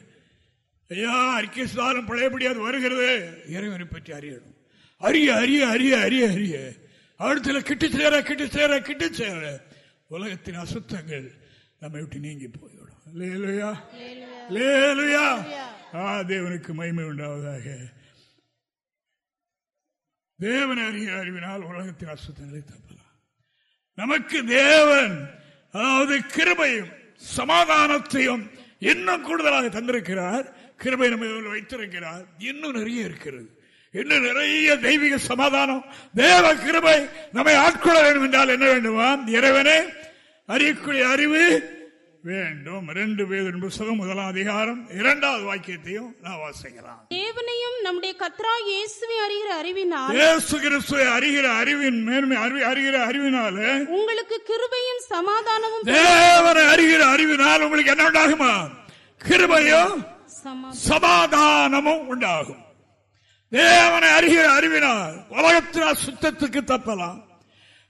ஐயா அறிக்கை சுதாரம் பழையபடி அது வருகிறது. இறைவனை பற்றி அறியணும். அறிய அறிய அறிய அறிய அறிய. அடுத்துல கிட்டு சேர கிட்டு சேர கிட்டு சேர. உலகத்தின் அசுத்தங்கள் நம்மை விட்டு நீங்கி போய்விடும். லேலுயா லேலுயா தேவனுக்கு மகிமை உண்டாவதாக. தேவன் அறிய அறிவினால் உலகத்தின் அசுத்தங்களை தப்பலாம். நமக்கு தேவன் அதாவது கிருபையும் சமாதானத்தையும் இன்னும் கூடுதலாக தந்திருக்கிறார். கிருபை நம்ம வைத்திருக்கிறார். இன்னும் நிறைய இருக்கிறது. இன்னும் நிறைய தெய்வீக சமாதானம் தேவ கிருபை நம்மை ஆட்கொள்ள வேண்டும் என்றால் என்ன வேண்டுமா? இறைவனே அறியக்கூடிய அறிவு வேண்டும். ரெண்டு பேர் புஸ்தகம் முதலாம் அதிகாரம் இரண்டாவது வாக்கியத்தையும் நான் வாசிக்கலாம். தேவனையும் நம்முடைய கத்ரா இயேசுவை அறிகிற அறிவினால் இயேசு கிறிஸ்துவை அறிகிற அறிவின் மேன்மை அறிகிற அறிவினால உங்களுக்கு கிருபையும் சமாதானமும் தேவனை அறிகிற அறிவினால் உங்களுக்கு என்ன உண்டாகுமா? கிருபையும் சமாதானமும் உண்டாகும். தேவனை அறிகிற அறிவினால் உலகத்தினால் சுத்தத்துக்கு தப்பலாம்.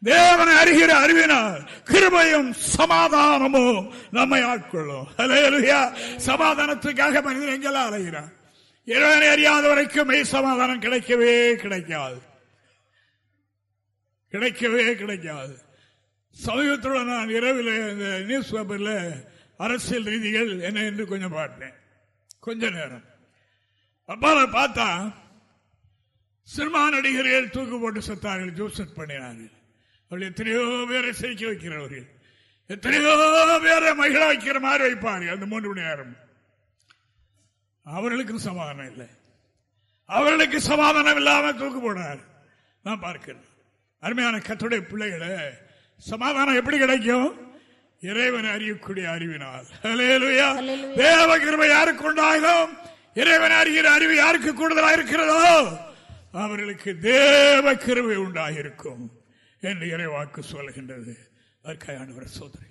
தேவனை அறிகிற அறிவினால் கிருபையும் சமாதானமும் நம்மை ஆட்கொள்ளும். சமாதானத்துக்காக மனிதன் எங்கெல்லாம் அலைகிறான்? இறைவனை அறியாத வரைக்கும் மெய் சமாதானம் கிடைக்கவே கிடைக்காது. கிடைக்கவே கிடைக்காது. சமீபத்துடன் நான் இரவில் இந்த நியூஸ் பேப்பரில் அரசியல் ரீதிகள் என்ன என்று கொஞ்சம் பார்த்தேன். கொஞ்ச நேரம். அப்பா பார்த்தா சினிமா நடிகர்கள் தூக்கு போட்டு செத்தார்கள் ஜோசப் பண்ணினார்கள். அவர்கள் எத்தனையோ பேரை சிரிக்க வைக்கிறவர்கள். எத்தனையோ பேரை மகிழ வைக்கிற மாதிரி வைப்பார்கள் அந்த மூன்று மணி நேரம். அவர்களுக்கு சமாதானம் இல்லை. அவர்களுக்கு சமாதானம் இல்லாம தூக்கு போனார் நான் பார்க்கிறேன். அருமையான கத்துடைய பிள்ளைகளை சமாதானம் எப்படி கிடைக்கும்? இறைவன் அறியக்கூடிய அறிவினால். தேவ கிருமை யாருக்கு உண்டாகும்? இறைவன் அறிகிற அறிவு யாருக்கு கூடுதலாக இருக்கிறதோ? அவர்களுக்கு தேவ கிருமை உண்டாகிருக்கும் என்று இறைவாக்கு சொல்கின்றது. அதற்கான சோதனை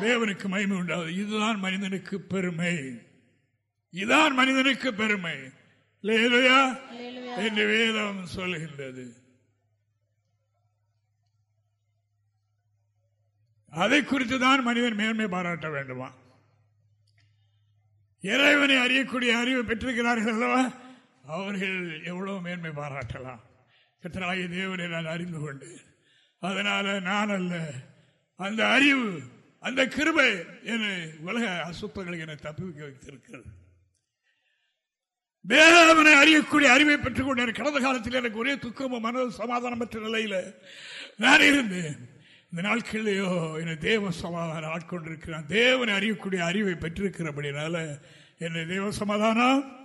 தேவனுக்கு மகிமை உண்டாது இதுதான் மனிதனுக்கு பெருமை. இதுதான் மனிதனுக்கு பெருமை. என்று வேதம் சொல்கின்றது. அதை குறித்து தான் மனிதன் மேன்மை பாராட்ட வேண்டுமா? இறைவனை அறியக்கூடிய அறிவு பெற்றிருக்கிறார்கள் அல்லவா? அவர்கள் எவ்வளவு மேன்மை பாராட்டலாம். கத்தராகிய தேவனை நான் அறிந்து கொண்டேன் அதனால நான் அல்ல அந்த அறிவு அந்த கிருபை என்னை உலக அசுத்தங்களுக்கு என்னை தப்பிக்க வைத்திருக்கிறது. தேவனை அறியக்கூடிய அறிவை பெற்றுக் கொண்டேன் கடந்த காலத்தில் எனக்கு ஒரே துக்கமும் மன சமாதானமற்ற நிலையில நான் இருந்தேன். இந்த நாட்களிலேயோ என்னை தேவ சமாதானம் ஆட்கொண்டிருக்கிறான். தேவனை அறியக்கூடிய அறிவை பெற்றிருக்கிறபடினால என்னை தேவ சமாதானம்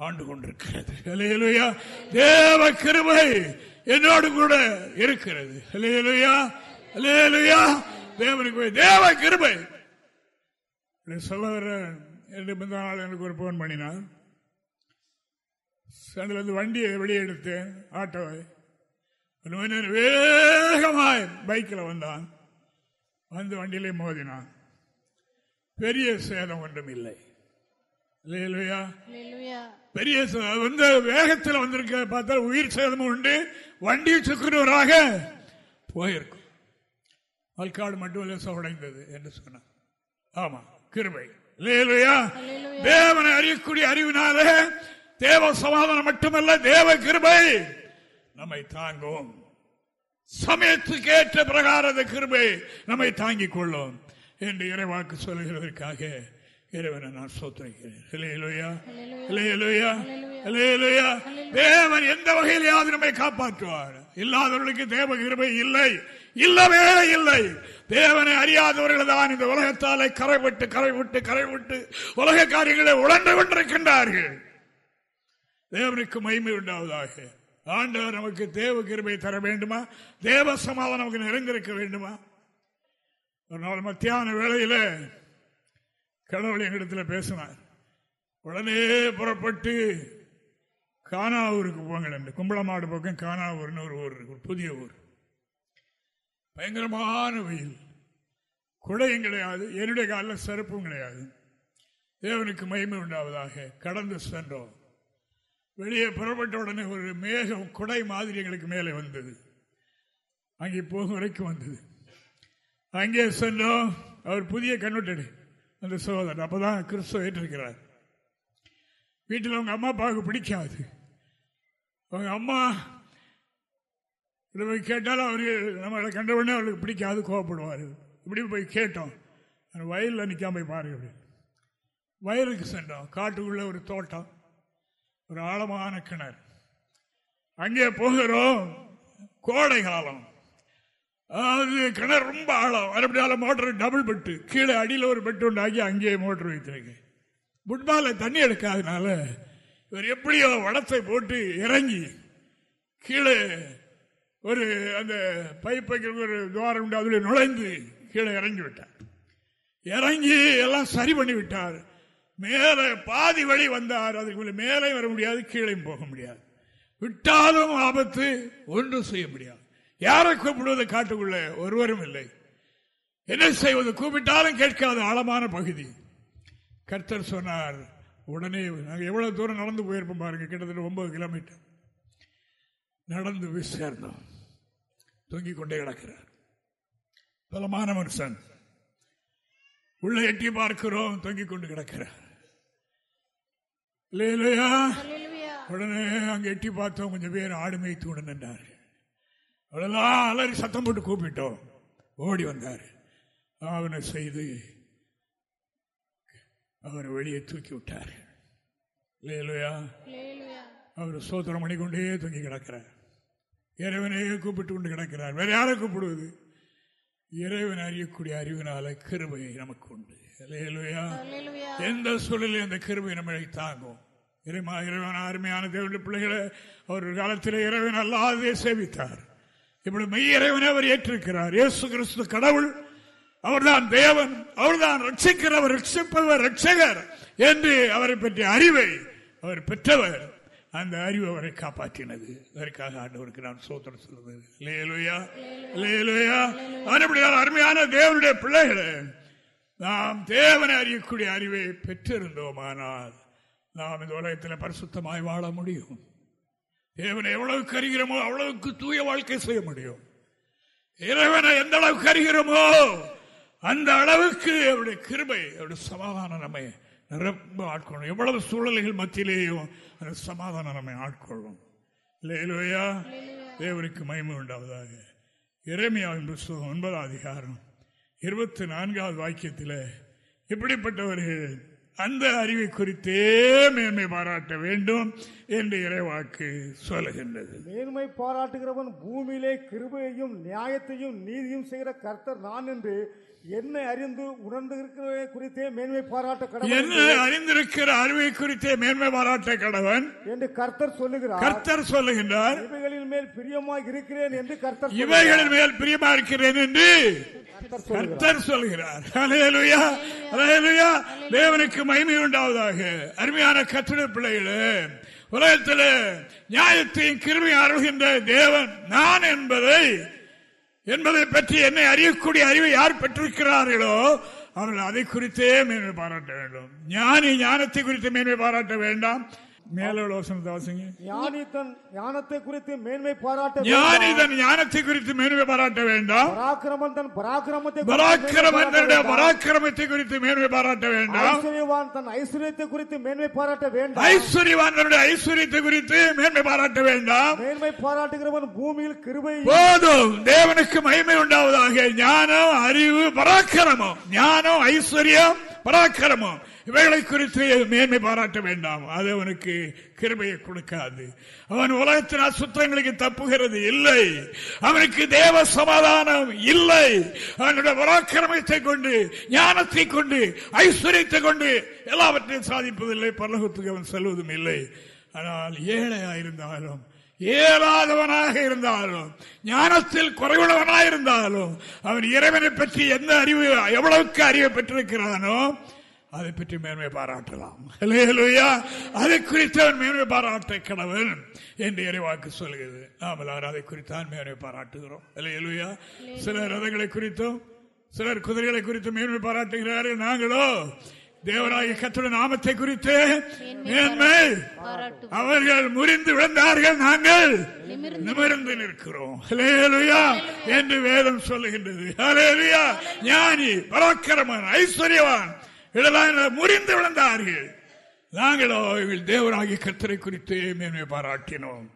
ஆண்டு கொண்டிருக்கிறது. அலையலுயா தேவ கிருபை என்னோடு கூட இருக்கிறது. அலையலுயா அலையலுயா தேவனுக்கு தேவ கிருபை. சொல்ல ரெண்டு முந்தா நாள் எனக்கு ஒரு போன் பண்ணினார் வந்து வண்டியை வெளியே எடுத்தேன் ஆட்டோவை வேகமாய் பைக்கில் வந்தான். வந்து வண்டியிலே மோதினான். பெரிய சேதம் ஒன்றும் இல்லை. பெரிய வந்து வேகத்தில் வந்திருக்க பார்த்தா உயிர் சேதமும் உண்டு. வண்டி சுக்குறவராக போயிருக்கும். அல்காடு மட்டும் உடைந்தது என்று சொன்னார். ஆமா கிருபை. தேவனை அறியக்கூடிய அறிவினாலே தேவ சமாதானம் மட்டுமல்ல தேவ கிருபை நம்மை தாங்கும். சமயத்துக்கு ஏற்ற பிரகார கிருபை நம்மை தாங்கிக் கொள்ளும் என்று இறைவாக்கு சொல்லுகிறதற்காக இறைவனை நான் சோத்திருக்கிறேன். தேவன் எந்த வகையிலாவது நம்மை காப்பாற்றுவார். இல்லாதவர்களுக்கு தேவ கிருபை இல்லை. இல்லவே இல்லை. தேவனை அறியாதவர்கள் தான் இந்த உலகத்தாலே கரைவிட்டு கரைவிட்டு கரைவிட்டு உலக காரியங்களை உழன்று கொண்டிருக்கின்றார்கள். தேவனுக்கு மகிமை உண்டாவதாக. ஆண்டவர் நமக்கு தேவ கிருபை தர வேண்டுமா? தேவ சமாதானம் நமக்கு நிறைந்திருக்க வேண்டுமா? ஒரு நாள் மத்தியான வேளையில கடவுள் எங்களிடத்தில் பேசினார். உடனே புறப்பட்டு கானாவூருக்கு போங்கள் என்று கும்பளமாடு பக்கம் கானாவூர்னு ஒரு ஊர் ஒரு புதிய ஊர். பயங்கரமான வெயில். குடையும் கிடையாது என்னுடைய காலில் செருப்பும் கிடையாது. தேவனுக்கு மகிமை உண்டாவதாக கடந்து சென்றோம். வெளியே புறப்பட்ட உடனே ஒரு மேகம் குடை மாதிரி எங்களுக்கு மேலே வந்தது. அங்கே போகும் வரைக்கும் வந்தது. அங்கே சென்றோம். அவர் புதிய கண்ணொட்டடி. அந்த சோதனர் அப்போ தான் கிறிஸ்துவ ஏற்றிருக்கிறார். வீட்டில் அவங்க அம்மா அப்பாவுக்கு பிடிக்காது. அவங்க அம்மா இதை போய் கேட்டாலும் அவரு நம்மளை கண்ட உடனே அவருக்கு பிடிக்காது கோவப்படுவார். இப்படி போய் கேட்டோம். வயலில் நிற்காம போய் பாருங்க வயலுக்கு சென்றோம். காட்டுக்குள்ள ஒரு தோட்டம். ஒரு ஆழமான கிணறு. அங்கே போகிறோம். கோடை காலம். அது கிணறு ரொம்ப ஆழம். மறுபடியால மோட்டர் டபுள் பெட்டு கீழே அடியில் ஒரு பெட்டு உண்டாக்கி அங்கேயே மோட்டர் வைத்திருக்கு புட்பால தண்ணி எடுக்காதனால இவர் எப்படியோ வடத்தை போட்டு இறங்கி கீழே ஒரு அந்த பைப்பைக்கு ஒரு துவாரம் உண்டு அதில் நுழைந்து கீழே இறங்கி விட்டார். இறங்கி எல்லாம் சரி பண்ணி விட்டார். மேலே பாதி வழி வந்தார். அதுக்கு மேலே வர முடியாது கீழே போக முடியாது. விட்டாலும் ஆபத்து ஒன்றும் செய்ய முடியாது. யாரை கூப்பிடுவது காட்டுக்குள்ள? ஒருவரும் இல்லை. என்ன செய்வது? கூப்பிட்டாலும் கேட்காத. ஆழமான பகுதி. கர்த்தர் சொன்னார் உடனே நாங்கள் எவ்வளவு தூரம் நடந்து போயிருப்போம் பாருங்க. கிட்டத்தட்ட ஒன்பது கிலோமீட்டர். நடந்து சேர்ந்தோம் தொங்கிக் கொண்டே கிடக்கிறார். பலமான மனுஷன். உள்ள எட்டி பார்க்கிறோம். தொங்கிக் கொண்டு கிடக்கிறார். உடனே அங்க எட்டி பார்த்தோம். கொஞ்சம் பேர் ஆடு மேய்த்து கொண்டு நின்றார்கள். அவ்வளவுதான். அலறி சத்தம் போட்டு கூப்பிட்டோம். ஓடி வந்தார். அவனை செய்து அவரை வெளியே தூக்கி விட்டார். இல்லையா அவர் சோத்திரம் பண்ணி கொண்டே தூங்கி கிடக்கிறார். இறைவனையே கூப்பிட்டு கொண்டு கிடக்கிறார். வேற யாரை கூப்பிடுவது? இறைவன் அறியக்கூடிய அறிவினால கிருபை நமக்கு உண்டு. எந்த சூழலில் அந்த கிருபை நம்மளை தாங்கும்? இறைவன் அருமையான தேவனுடைய பிள்ளைகளை அவர் காலத்தில் இறைவன் அல்லாதே சேவித்தார். இப்படி மெய் இறைவனை அவர் ஏற்றிருக்கிறார். இயேசு கிறிஸ்து கடவுள் அவர்தான் தேவன் அவர்தான் ரட்சிக்கிறவர் ரட்சிப்பவர் ரட்சகர் என்று அவரை பற்றிய அறிவை அவர் பெற்றவர். அந்த அறிவு அவரை காப்பாற்றினது. அதற்காக ஆண்டவருக்கு நான் சோதனை சொல்றது லேலுயா லேலுயா அருமையான தேவனுடைய பிள்ளைகளை நாம் தேவனை அறியக்கூடிய அறிவை பெற்றிருந்தோமானால் நாம் இந்த உலகத்தில் பரிசுத்தமாய் வாழ முடியும். தேவனை எவ்வளவுக்கு அறிகிறோமோ அவ்வளவுக்கு தூய வாழ்க்கை செய்ய முடியும். இறைவனை எந்த அளவுக்கு அறிகிறோமோ அந்த அளவுக்கு அவருடைய கிருபை அவருடைய சமாதானம் நம்மை நிரம்ப ஆட்கொள்ளும். எவ்வளவு சூழல்கள் மத்தியிலேயும் அந்த சமாதானம் நம்மை ஆட்கொள்ளும். இல்லையிலோயா தேவருக்கு மயமு உண்டாவதாக. இறைமையாவின் புஸ்தகம் ஒன்பதாம் அதிகாரம் இருபத்தி நான்காவது வாக்கியத்தில் இப்படிப்பட்டவர்கள் அந்த அறிவை குறித்தே மேன்மை பாராட்ட வேண்டும் என்று இறைவாக்கு சொல்லுகின்றது. மேன்மை பாராட்டுகிறவன் பூமியிலே கிருபையையும் நியாயத்தையும் நீதியும் செய்கிற கர்த்தர் நான் என்று என்னை அறிந்து உணர்ந்து இருக்கிறதை குறித்தே மேன்மை பாராட்ட கடவுள் என்ன அறிந்திருக்கிற அறிவை குறித்தே மேன்மை பாராட்ட கடவன் என்று கர்த்தர் சொல்லுகிறார். கர்த்தர் சொல்லுகின்றார். இவைகளின் மேல் பிரியமாய் இருக்கிறேன் என்று கர்த்தர். இவைகளின் மேல் பிரியமா இருக்கிறேன் என்று கர்த்தர் சொல்கிறார் ஹalleluya ஹalleluya. தேவனுக்கு மகிமை உண்டாவதாக. அருமையான கத்திர பிள்ளைகளே உலகத்தில் நியாயத்தையும் கிருமையும் அருகின்ற தேவன் நான் என்பதை என்பதை பற்றி என்னை அறியக்கூடிய அறிவை யார் பெற்றிருக்கிறார்களோ அவர்கள் அதை குறித்தே மேன்மை பாராட்ட வேண்டும். ஞானி ஞானத்தை குறித்து மேன்மை பாராட்ட வேண்டாம். மேல வசனத்தை வாசிங்க ஞானி தன் ஞானத்தை குறித்து மேன்மை பாராட்ட ஞானி வேண்டாம். தன் ஞானத்தை குறித்து மேன்மை பாராட்ட வேண்டாம். பராக்கிரமன் தன் பராக்கிரமத்தை பராக்கிரமன். பராக்கிரமத்தை குறித்து மேன்மை பாராட்ட வேண்டாம். ஐஸ்வர்யவான் தன் ஐஸ்வர்யத்தை குறித்து மேன்மை பாராட்ட வேண்டாம். ஐஸ்வர்யவான் தன்னுடைய ஐஸ்வர்யத்தை குறித்து மேன்மை பாராட்ட வேண்டாம். மேன்மை பாராட்டுகிறவன் பூமியில் கிருபை போதும். தேவனுக்கு மகிமை உண்டாவதாக. ஞானம் அறிவு பராக்கிரமம். ஞானம் ஐஸ்வர்யம் பராக்கிரமம். இவைகளை குறித்து மேன்மை பாராட்ட வேண்டாம். அது அவனுக்கு கிருபையை கொடுக்காது. அவன் உலகத்தின் அசுத்தங்களுக்கு தப்புகிறது இல்லை. அவனுக்கு தேவ சமாதானம் இல்லை. அவனுடைய பராக்கிரமத்தை கொண்டு ஞானத்தை கொண்டு ஐஸ்வர்யத்தை கொண்டு எல்லாவற்றையும் சாதிப்பதில்லை. பரலோகத்துக்கு அவன் செல்வதும் இல்லை. ஆனால் ஏழையாயிருந்தாலும் இயலாதவனாக இருந்தாலும் ஞானத்தில் குறைவுள்ளவனாக இருந்தாலும் அவன் இறைவனை பற்றி எந்த அறிவு எவ்வளவுக்கு அறிவை பெற்றிருக்கிறானோ அதை பற்றி மேன்மை பாராட்டலாம். அதை குறித்தான் அவன் மேன்மை பாராட்ட கணவன் என்று இறைவாக்கு சொல்கிறது. நாம் எல்லாரும் அதை குறித்தான் மேன்மை பாராட்டுகிறோம். அல்லேலூயா சில ரதங்களை குறித்தும் சிலர் குதிரைகளை குறித்து மேன்மை பாராட்டுகிறார்கள். நாங்களோ தேவராய கத்துடைய நாமத்தை குறித்து மேன்மை அவர்கள் முறிந்து விழுந்தார்கள். நாங்கள் நிமிர்ந்து நிற்கிறோம். என்று வேதம் சொல்லுகின்றது. ஞானி பராக்கிரமன் ஐஸ்வர்யவான். இதெல்லாம் முறிந்து விழுந்தார்கள். நாங்களோ இவள் தேவராகிய கத்தரை குறித்து மேன்மை பாராட்டினோம்.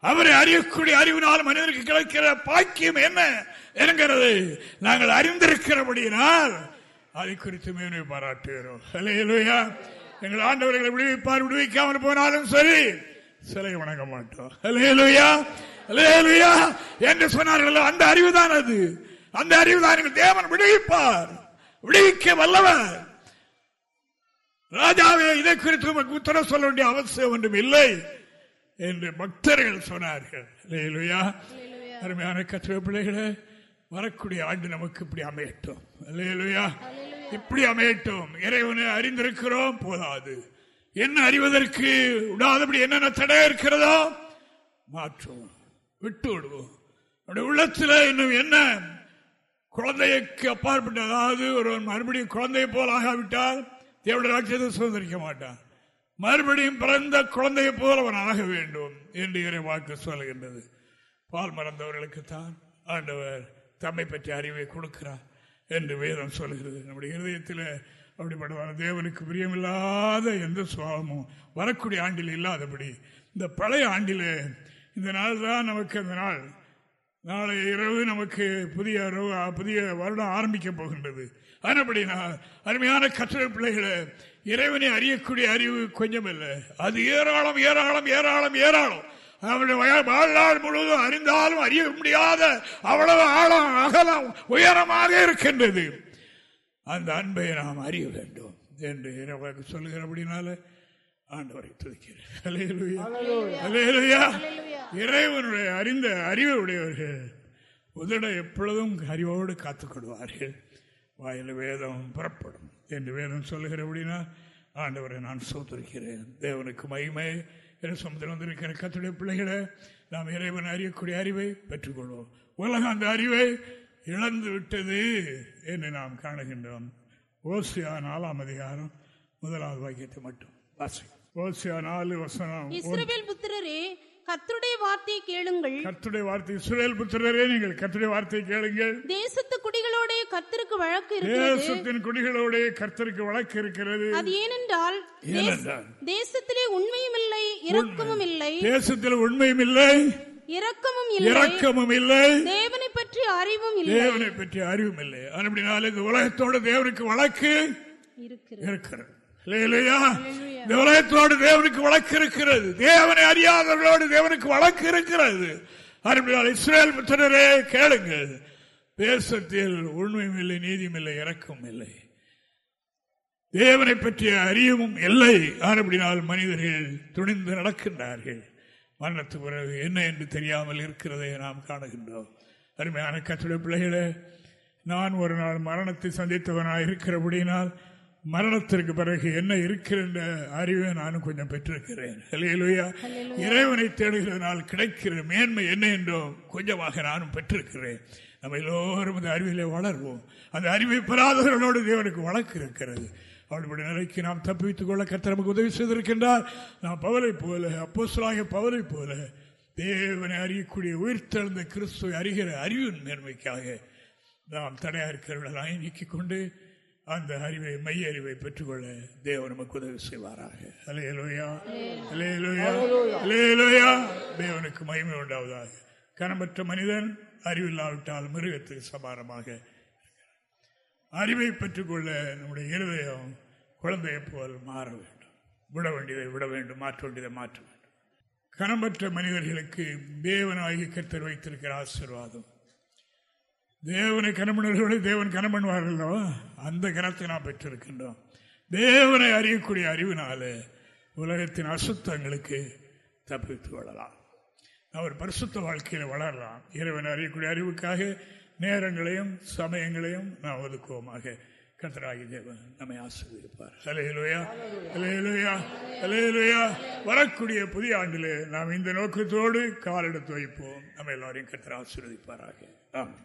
அவரை அறியக்கூடிய அறிவினால் மனிதருக்கு கிடைக்கிற பாக்கியம் என்ன என்கிறது நாங்கள் அறிந்திருக்கிறபடியினால் அதை குறித்து மேன்மை பாராட்டுகிறோம். ஹalleluya. எங்கள் ஆண்டவர்களை விடுவிப்பார் விடுவிக்காமல் போனாலும் சரி சிலை வணங்க மாட்டோம். ஹalleluya. ஹalleluya. என்று சொன்னார்கள் அந்த அறிவுதான் அது. அந்த அறிவுதான் எங்கள் தேவன் விடுவிப்பார். விடுவிக்க வல்லவர். ராஜாவே இதை குறித்து உமக்கு உத்தரவு சொல்ல வேண்டிய அவசியம் ஒன்றும் இல்லை என்று பக்தர்கள் சொன்னார்கள். அல்லேலூயா. அருமையான கத்திர பிள்ளைகளே வரக்கூடிய ஆண்டு நமக்கு இப்படி அமையட்டும். அல்லேலூயா. இப்படி அமையட்டும். இறைவனை அறிந்திருக்கிறோம் போதாது. என்ன அறிவதற்கு விடாதபடி என்னென்ன தடை இருக்கிறதோ மாற்றுவோம். விட்டு விடுவோம் நம்முடைய உள்ளத்தில் இன்னும் என்ன? குழந்தைக்கு அப்பாற்பட்ட அதாவது ஒருவன் மறுபடியும் குழந்தையை போல் ஆகாவிட்டால் தேவடைய ராஜ்யத்தை சுதந்திரிக்க மாட்டான். மறுபடியும் பிறந்த குழந்தையை போல அவன் ஆக வேண்டும் என்று இறை வாக்கு சொல்கின்றது பால் மறந்தவர்களுக்கு தான் ஆண்டவர் தம்மை பற்றி அறிவை கொடுக்கிறார் என்று வேதம் சொல்கிறது நம்முடைய இருதயத்தில் அப்படிப்பட்ட தேவனுக்கு பிரியமில்லாத எந்த சுவாபமும் வரக்கூடிய ஆண்டில் இல்லாதபடி இந்த பழைய ஆண்டிலே இந்த நாள் தான் நமக்கு அந்த நாள். நாளை இரவு நமக்கு புதிய புதிய வருடம் ஆரம்பிக்க போகின்றது. அதுபடினா அருமையான கற்றல் பிள்ளைகளை இறைவனை அறியக்கூடிய அறிவு கொஞ்சம் இல்லை. அது ஏராளம் ஏராளம் ஏராளம் ஏராளம். அவருடைய வாழ்நாள் முழுவதும் அறிந்தாலும் அறிய முடியாத அவ்வளவு ஆழம் அகலம் உயரமாக இருக்கின்றது. அந்த அன்பை நாம் அறிய வேண்டும் என்று இறைவனுக்கு சொல்லுகிறபடினால ஆண்டவரை துதிக்கிறேன். இறைவனுடைய அறிந்த அறிவு உடையவர்கள் உதட எப்பொழுதும் அறிவோடு காத்துக் கொள்வார்கள் வாயில் வேதம் புறப்படும் என்று வேதம் சொல்லுகிறபடினா ஆண்டவரை நான் சோதரிக்கிறேன் தேவனுக்கு மகிமை. சமுதிரம் வந்திருக்கிற கத்துடைய பிள்ளைகளை நாம் இறைவன் அறியக்கூடிய அறிவை பெற்றுக்கொள்வோம். உலகம் அந்த அறிவை இழந்து விட்டது என்று நாம் காணுகின்றோம். ஓசியா நாலாம் அதிகாரம் முதலாவது வாக்கியத்தை மட்டும் வாசி ஓசியா நாலு வசனம். இஸ்ரவேல் புத்திரரே கர்த்தருடைய வார்த்தையை கேளுங்கள். கர்த்துடைய வார்த்தை இஸ்ரேல் புத்திரரே நீங்கள் கர்த்துடைய வார்த்தை கேளுங்கள். தேசத்து குடிகளோட கர்த்தருக்கு வழக்கு இருக்கிறது. தேசத்தின் குடிகளோட கர்த்தருக்கு வழக்கு இருக்கிறது. அது ஏனென்றால் தேச- ஏனென்றால். தேசத்திலே உண்மையும் இல்லை இரக்கமும் இல்லை. தேசத்தில் உண்மையும் இல்லை. இரக்கமும் இல்லை. இரக்கமும் இல்லை. தேவனை பற்றி அறிவும் இல்லை. தேவனை பற்றி அறிவும் இல்லை. அப்படினால இந்த உலகத்தோட தேவனுக்கு வழக்கு இருக்கிறது. இந்த உலகத்தோடு தேவனுக்கு வழக்கு இருக்கிறது. தேவனை அறியாதவர்களோடு தேவனுக்கு வழக்கு இருக்கிறது. அருமையால் இஸ்ரேல் புத்திரரே கேளுங்கள். தேசத்தில் உண்மையும் இல்லை நீதியும் இல்லை இறக்கும் இல்லை தேவனை பற்றிய அறியவும் இல்லை. ஆனப்படினால் மனிதர்கள் துணிந்து நடக்கின்றார்கள். மரணத்து பிறகு என்ன என்று தெரியாமல் இருக்கிறதை நாம் காணுகின்றோம். அருமையான கத்துடைய பிள்ளைகளே நான் ஒரு நாள் மரணத்தை சந்தித்தவனாக இருக்கிறபடியினால் மரணத்திற்கு பிறகு என்ன இருக்கின்ற அறிவை நானும் கொஞ்சம் பெற்றிருக்கிறேன். இறைவனை தேடுகிறதுனால் கிடைக்கிற மேன்மை என்ன என்றோ கொஞ்சமாக நானும் பெற்றிருக்கிறேன். நம்ம எல்லோரும் அந்த அறிவிலே வளர்வோம். அந்த அறிவை பெறாதவர்களோடு தேவனுக்கு வழக்கு இருக்கிறது. அவளுடைய நிலைக்கு நாம் தப்பித்துக் கொள்ள கத்த நமக்கு உதவி செய்திருக்கின்றார். நாம் பவலை போல அப்போசலாக பவலை போல தேவனை அறியக்கூடிய உயிர்த்தெழுந்த கிறிஸ்துவை அறிகிற அறிவின் மேன்மைக்காக நாம் தடையா இருக்கிறவர்களாய் நீக்கிக் கொண்டு அந்த அறிவை மைய அறிவை பெற்றுக்கொள்ள தேவன் நமக்கு உதவி செய்வாராக. அலையலோயா அலையலோயா அலையலோயா தேவனுக்கு மகிமை உண்டாவதாக. கனமற்ற மனிதன் அறிவில்லாவிட்டால் மிருகத்துக்கு சமானமாக அறிவை பெற்றுக்கொள்ள நம்முடைய இருதயம் குழந்தையை போல் மாற வேண்டும். விட வேண்டியதை விட வேண்டும் மாற்ற வேண்டியதை மாற்ற வேண்டும். கனமற்ற மனிதர்களுக்கு தேவனாகி கத்தர் வைத்திருக்கிற ஆசீர்வாதம். தேவனை கனமணர்களோடு தேவன் கனம் பண்ணுவார்களோ அந்த கனத்தை நாம் பெற்றிருக்கின்றோம். தேவனை அறியக்கூடிய அறிவினால உலகத்தின் அசுத்தங்களுக்கு தப்பித்து கொள்ளலாம். அவர் பரிசுத்த வாழ்க்கையில் வளரலாம். இறைவன் அறியக்கூடிய அறிவுக்காக நேரங்களையும் சமயங்களையும் நாம் ஒதுக்குவோமாக. கத்தராகி தேவன் நம்மை ஆசிரியப்பார் அலையலுயா அலையலுயா அலையலுயா வரக்கூடிய புதிய ஆண்டிலே நாம் இந்த நோக்கத்தோடு காலெடுத்து வைப்போம். நம்ம எல்லாரையும் கத்தர் ஆசீர்வதிப்பாராக. ஆமாம்